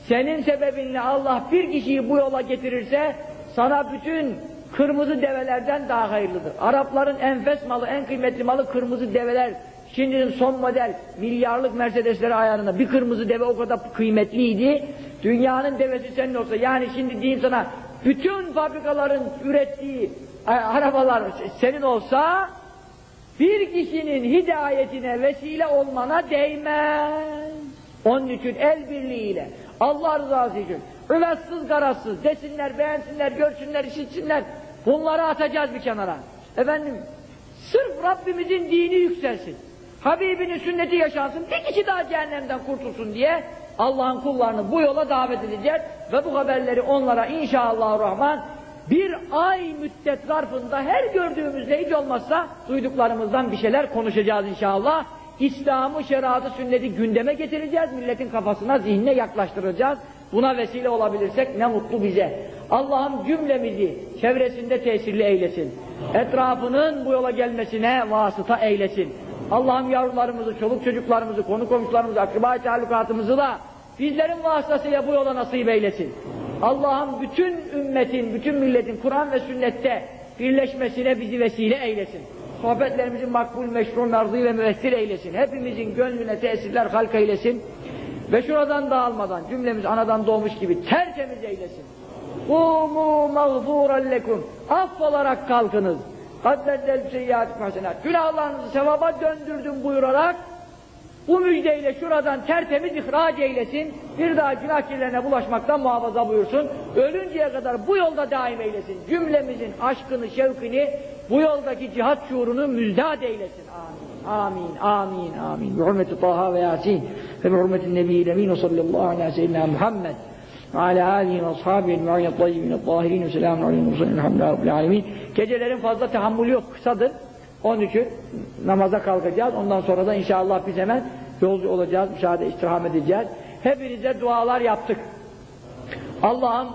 A: Senin sebebinle Allah bir kişiyi bu yola getirirse sana bütün kırmızı develerden daha hayırlıdır. Arapların enfes malı, en kıymetli malı kırmızı develer. Şimdinin son model milyarlık Mercedesleri ayarında bir kırmızı deve o kadar kıymetliydi. Dünyanın devesi senin olsa yani şimdi diyeyim sana bütün fabrikaların ürettiği e, arabalar senin olsa bir kişinin hidayetine vesile olmana değmez. Onun için el birliğiyle Allah rızası için üvetsız garazsız desinler, beğensinler, görsünler, işitsinler bunları atacağız bir kenara. Efendim sırf Rabbimizin dini yükselsin. Habibinin sünneti yaşansın, bir kişi daha cehennemden kurtulsun diye Allah'ın kullarını bu yola davet edeceğiz ve bu haberleri onlara inşallah rahman bir ay müddet zarfında her gördüğümüzde hiç olmazsa duyduklarımızdan bir şeyler konuşacağız inşallah. İslam'ı, şeriatı, sünneti gündeme getireceğiz, milletin kafasına, zihnine yaklaştıracağız. Buna vesile olabilirsek ne mutlu bize. Allah'ım cümlemizi çevresinde tesirli eylesin. Etrafının bu yola gelmesine vasıta eylesin. Allah'ım yavrularımızı, çoluk çocuklarımızı, konu komşularımızı, akribay talukatımızı da bizlerin vasıtasıyla bu yola nasip eylesin. Allah'ım bütün ümmetin, bütün milletin Kur'an ve sünnette birleşmesine bizi vesile eylesin. Sohbetlerimizi makbul, meşru, merzi ve müessir eylesin. Hepimizin gönlüne tesirler halk eylesin. Ve şuradan dağılmadan cümlemiz anadan doğmuş gibi tertemiz eylesin. Kumu mağfuran lekum. Affolarak kalkınız. Kaddeddel seyyâtik hasenat. Günahlarınızı sevaba döndürdüm buyurarak bu müjdeyle şuradan tertemiz ihraç eylesin. Bir daha günah bulaşmaktan muhafaza buyursun. Ölünceye kadar bu yolda daim eylesin. Cümlemizin aşkını, şevkini, bu yoldaki cihat şuurunu müjdat eylesin. Amin, amin, amin, amin. Bi hurmeti Taha ve Yasin ve bi Nebiyyil Emin ve sallallahu aleyhi ve seyyidina Muhammed ve ala alihi ve ashabihi ecma'in tayyibin tahirin ve selamun aleyhi ve sellem elhamdülillahi rabbil alemin. Gecelerin fazla tahammülü yok, kısadır. Onun için namaza kalkacağız. Ondan sonra da inşallah biz hemen yolcu olacağız, müşahede istirham edeceğiz. Hepinize dualar yaptık. Allah'ım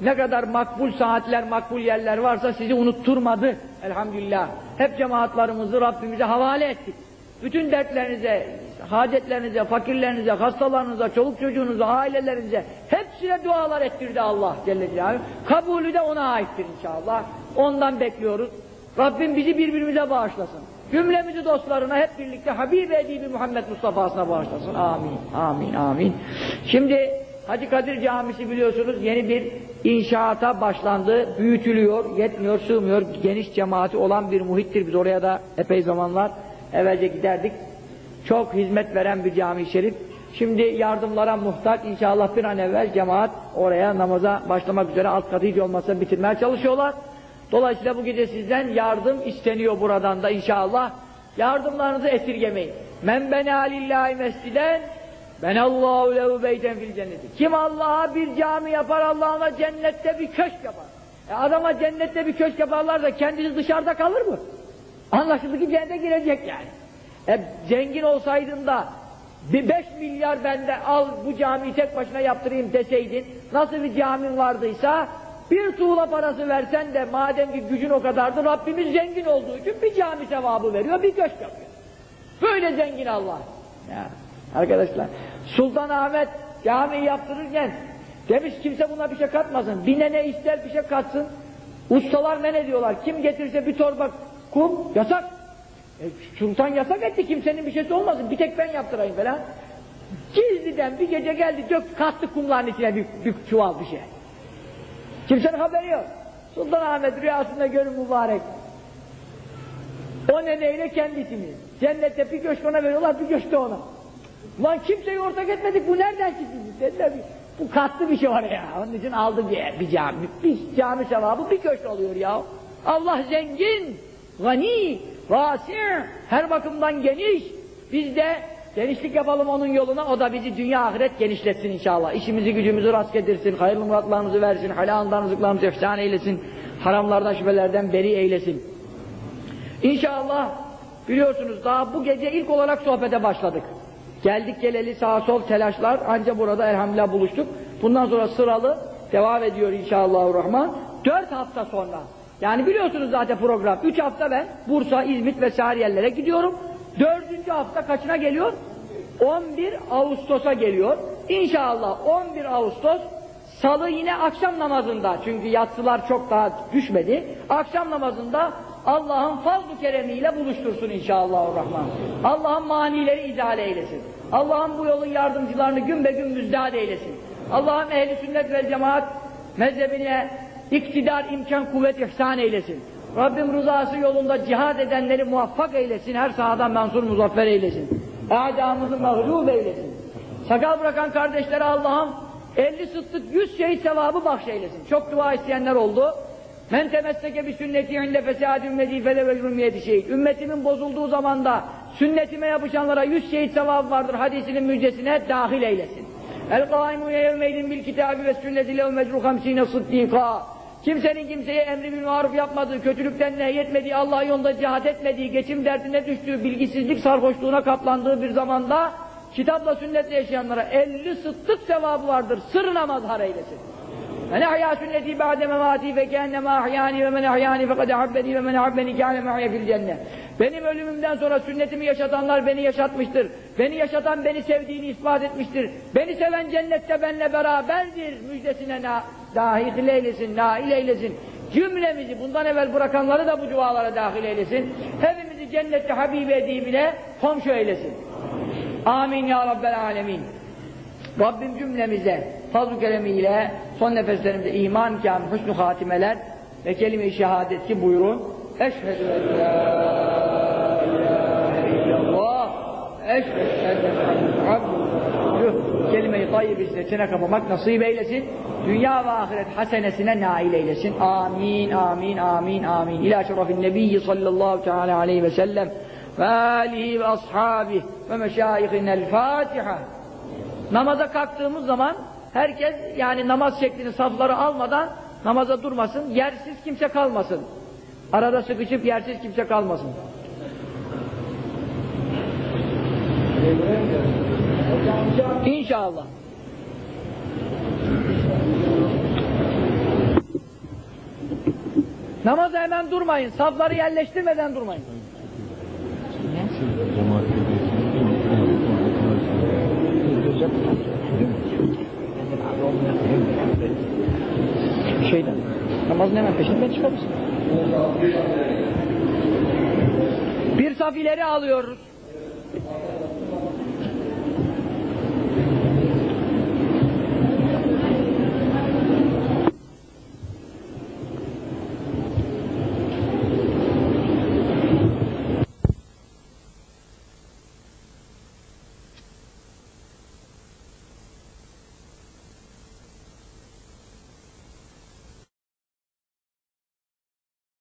A: ne kadar makbul saatler, makbul yerler varsa sizi unutturmadı. Elhamdülillah. Hep cemaatlarımızı Rabbimize havale ettik. Bütün dertlerinize, hacetlerinize, fakirlerinize, hastalarınıza, çoluk çocuğunuza, ailelerinize hepsine dualar ettirdi Allah Celle Celaluhu. Kabulü de ona aittir inşallah. Ondan bekliyoruz. Rabbim bizi birbirimize bağışlasın. Cümlemizi dostlarına hep birlikte Habib-i Edibi Muhammed Mustafa'sına bağışlasın. Amin, amin, amin. Şimdi Hacı Kadir Camisi biliyorsunuz yeni bir inşaata başlandı. Büyütülüyor, yetmiyor, sığmıyor. Geniş cemaati olan bir muhittir. Biz oraya da epey zamanlar evvelce giderdik. Çok hizmet veren bir cami şerif. Şimdi yardımlara muhtaç inşallah bir an evvel cemaat oraya namaza başlamak üzere alt katı hiç olmazsa bitirmeye çalışıyorlar. Dolayısıyla bu gece sizden yardım isteniyor buradan da inşallah. Yardımlarınızı esirgemeyin. Men bena lillahi mesciden ben Allahu lehu beyten fil cenneti. Kim Allah'a bir cami yapar Allah'ına cennette bir köşk yapar. E adama cennette bir köşk yaparlar da kendisi dışarıda kalır mı? Anlaşıldı ki cennete girecek yani. E zengin olsaydın da bir beş milyar bende al bu camiyi tek başına yaptırayım deseydin nasıl bir camin vardıysa bir tuğla parası versen de madem ki gücün o kadardı Rabbimiz zengin olduğu için bir cami sevabı veriyor, bir köşk yapıyor. Böyle zengin Allah. Ya, arkadaşlar, Sultan Ahmet camiyi yaptırırken demiş kimse buna bir şey katmasın. Bir ne ister bir şey katsın. Ustalar ne ne diyorlar? Kim getirse bir torba kum yasak. E, Sultan yasak etti kimsenin bir şeysi olmasın. Bir tek ben yaptırayım falan. Gizliden bir gece geldi dök kattı kumların içine bir, bir çuval bir şey. Kimsenin haberi yok. Sultan Ahmet rüyasında görür mübarek. O neneyle kendisini. Cennette bir köşk ona veriyorlar, bir köşk de ona. Ulan kimseyi ortak etmedik, bu nereden çıktı? Dediler, bu katlı bir şey var ya. Onun için aldı bir, bir cami. Bir cami sevabı bir köşk oluyor ya. Allah zengin, gani, vasi, her bakımdan geniş. Biz de genişlik yapalım onun yoluna, o da bizi dünya ahiret genişletsin inşallah. İşimizi gücümüzü rast getirsin, hayırlı muratlarımızı versin, halalından rızıklarımızı efsane eylesin, haramlardan şüphelerden beri eylesin. İnşallah biliyorsunuz daha bu gece ilk olarak sohbete başladık. Geldik geleli sağ sol telaşlar anca burada elhamdülillah buluştuk. Bundan sonra sıralı devam ediyor inşallahurrahman. Dört hafta sonra yani biliyorsunuz zaten program. Üç hafta ben Bursa, İzmit vesaire yerlere gidiyorum. Dördüncü hafta kaçına geliyor? 11 Ağustos'a geliyor. İnşallah 11 Ağustos Salı yine akşam namazında çünkü yatsılar çok daha düşmedi. Akşam namazında Allah'ın fazl-ı keremiyle buluştursun inşallahurrahman. Allah'ın manileri izale eylesin. Allah'ın bu yolun yardımcılarını gün be gün müzdad eylesin. Allah'ın ehli sünnet ve cemaat mezhebine iktidar, imkan, kuvvet ihsan eylesin. Rabbim rızası yolunda cihad edenleri muvaffak eylesin. Her sahadan mansur muzaffer eylesin. A'damızı mağlup eylesin. Sakal bırakan kardeşlere Allah'ım 50 sıttık 100 şehit sevabı bahşeylesin. Çok dua isteyenler oldu. Men temesseke bi sünneti inde fesâd ümmeti fele ve yürümiyeti şehit. Ümmetimin bozulduğu zamanda sünnetime yapışanlara 100 şehit sevabı vardır hadisinin müjdesine dahil eylesin. El kâimu yevmeydin bil kitâbi ve sünneti lev mecru hamsîne sıddîkâ. Kimsenin kimseye emri bil maruf yapmadığı, kötülükten nehyetmediği, Allah yolunda cihat etmediği, geçim derdine düştüğü, bilgisizlik sarhoşluğuna kaplandığı bir zamanda kitapla sünnetle yaşayanlara 50 sıddık sevabı vardır. Sırrına mazhar eylesin. Ve nehya sünneti ba'de memati ve kehenneme ahyani ve men ahyani fekad ahabbeni ve men ahabbeni kâne me'ye fil cennet. Benim ölümümden sonra sünnetimi yaşatanlar beni yaşatmıştır. Beni yaşatan beni sevdiğini ispat etmiştir. Beni seven cennette benle beraberdir. Müjdesine na dahil eylesin, nail eylesin. Cümlemizi bundan evvel bırakanları da bu dualara dahil eylesin. Hepimizi cennette Habibi edibine komşu eylesin. Amin ya Rabbel alemin. Rabbim cümlemize fazl-ı keremiyle son nefeslerimizde iman kâm, husnü hatimeler ve kelime-i şehadet ki buyurun. Eşhedü en la ilahe illallah eşhedü enne abduhu kelime-i tayyib içine kapamak nasip eylesin. Dünya ve ahiret hasenesine nail eylesin. Amin, amin, amin, amin. İlâ şerefin nebiyyi sallallahu teala aleyhi ve sellem ve alihi ve ashabihi ve meşayihinel Fatiha. Namaza kalktığımız zaman herkes yani namaz şeklini safları almadan namaza durmasın, yersiz kimse kalmasın. Arada sıkışıp yersiz kimse kalmasın. İnşallah. Namaza hemen durmayın. Safları yerleştirmeden durmayın. Şeyden. Namazın hemen peşinden çıkar mısın? Bir saf ileri alıyoruz.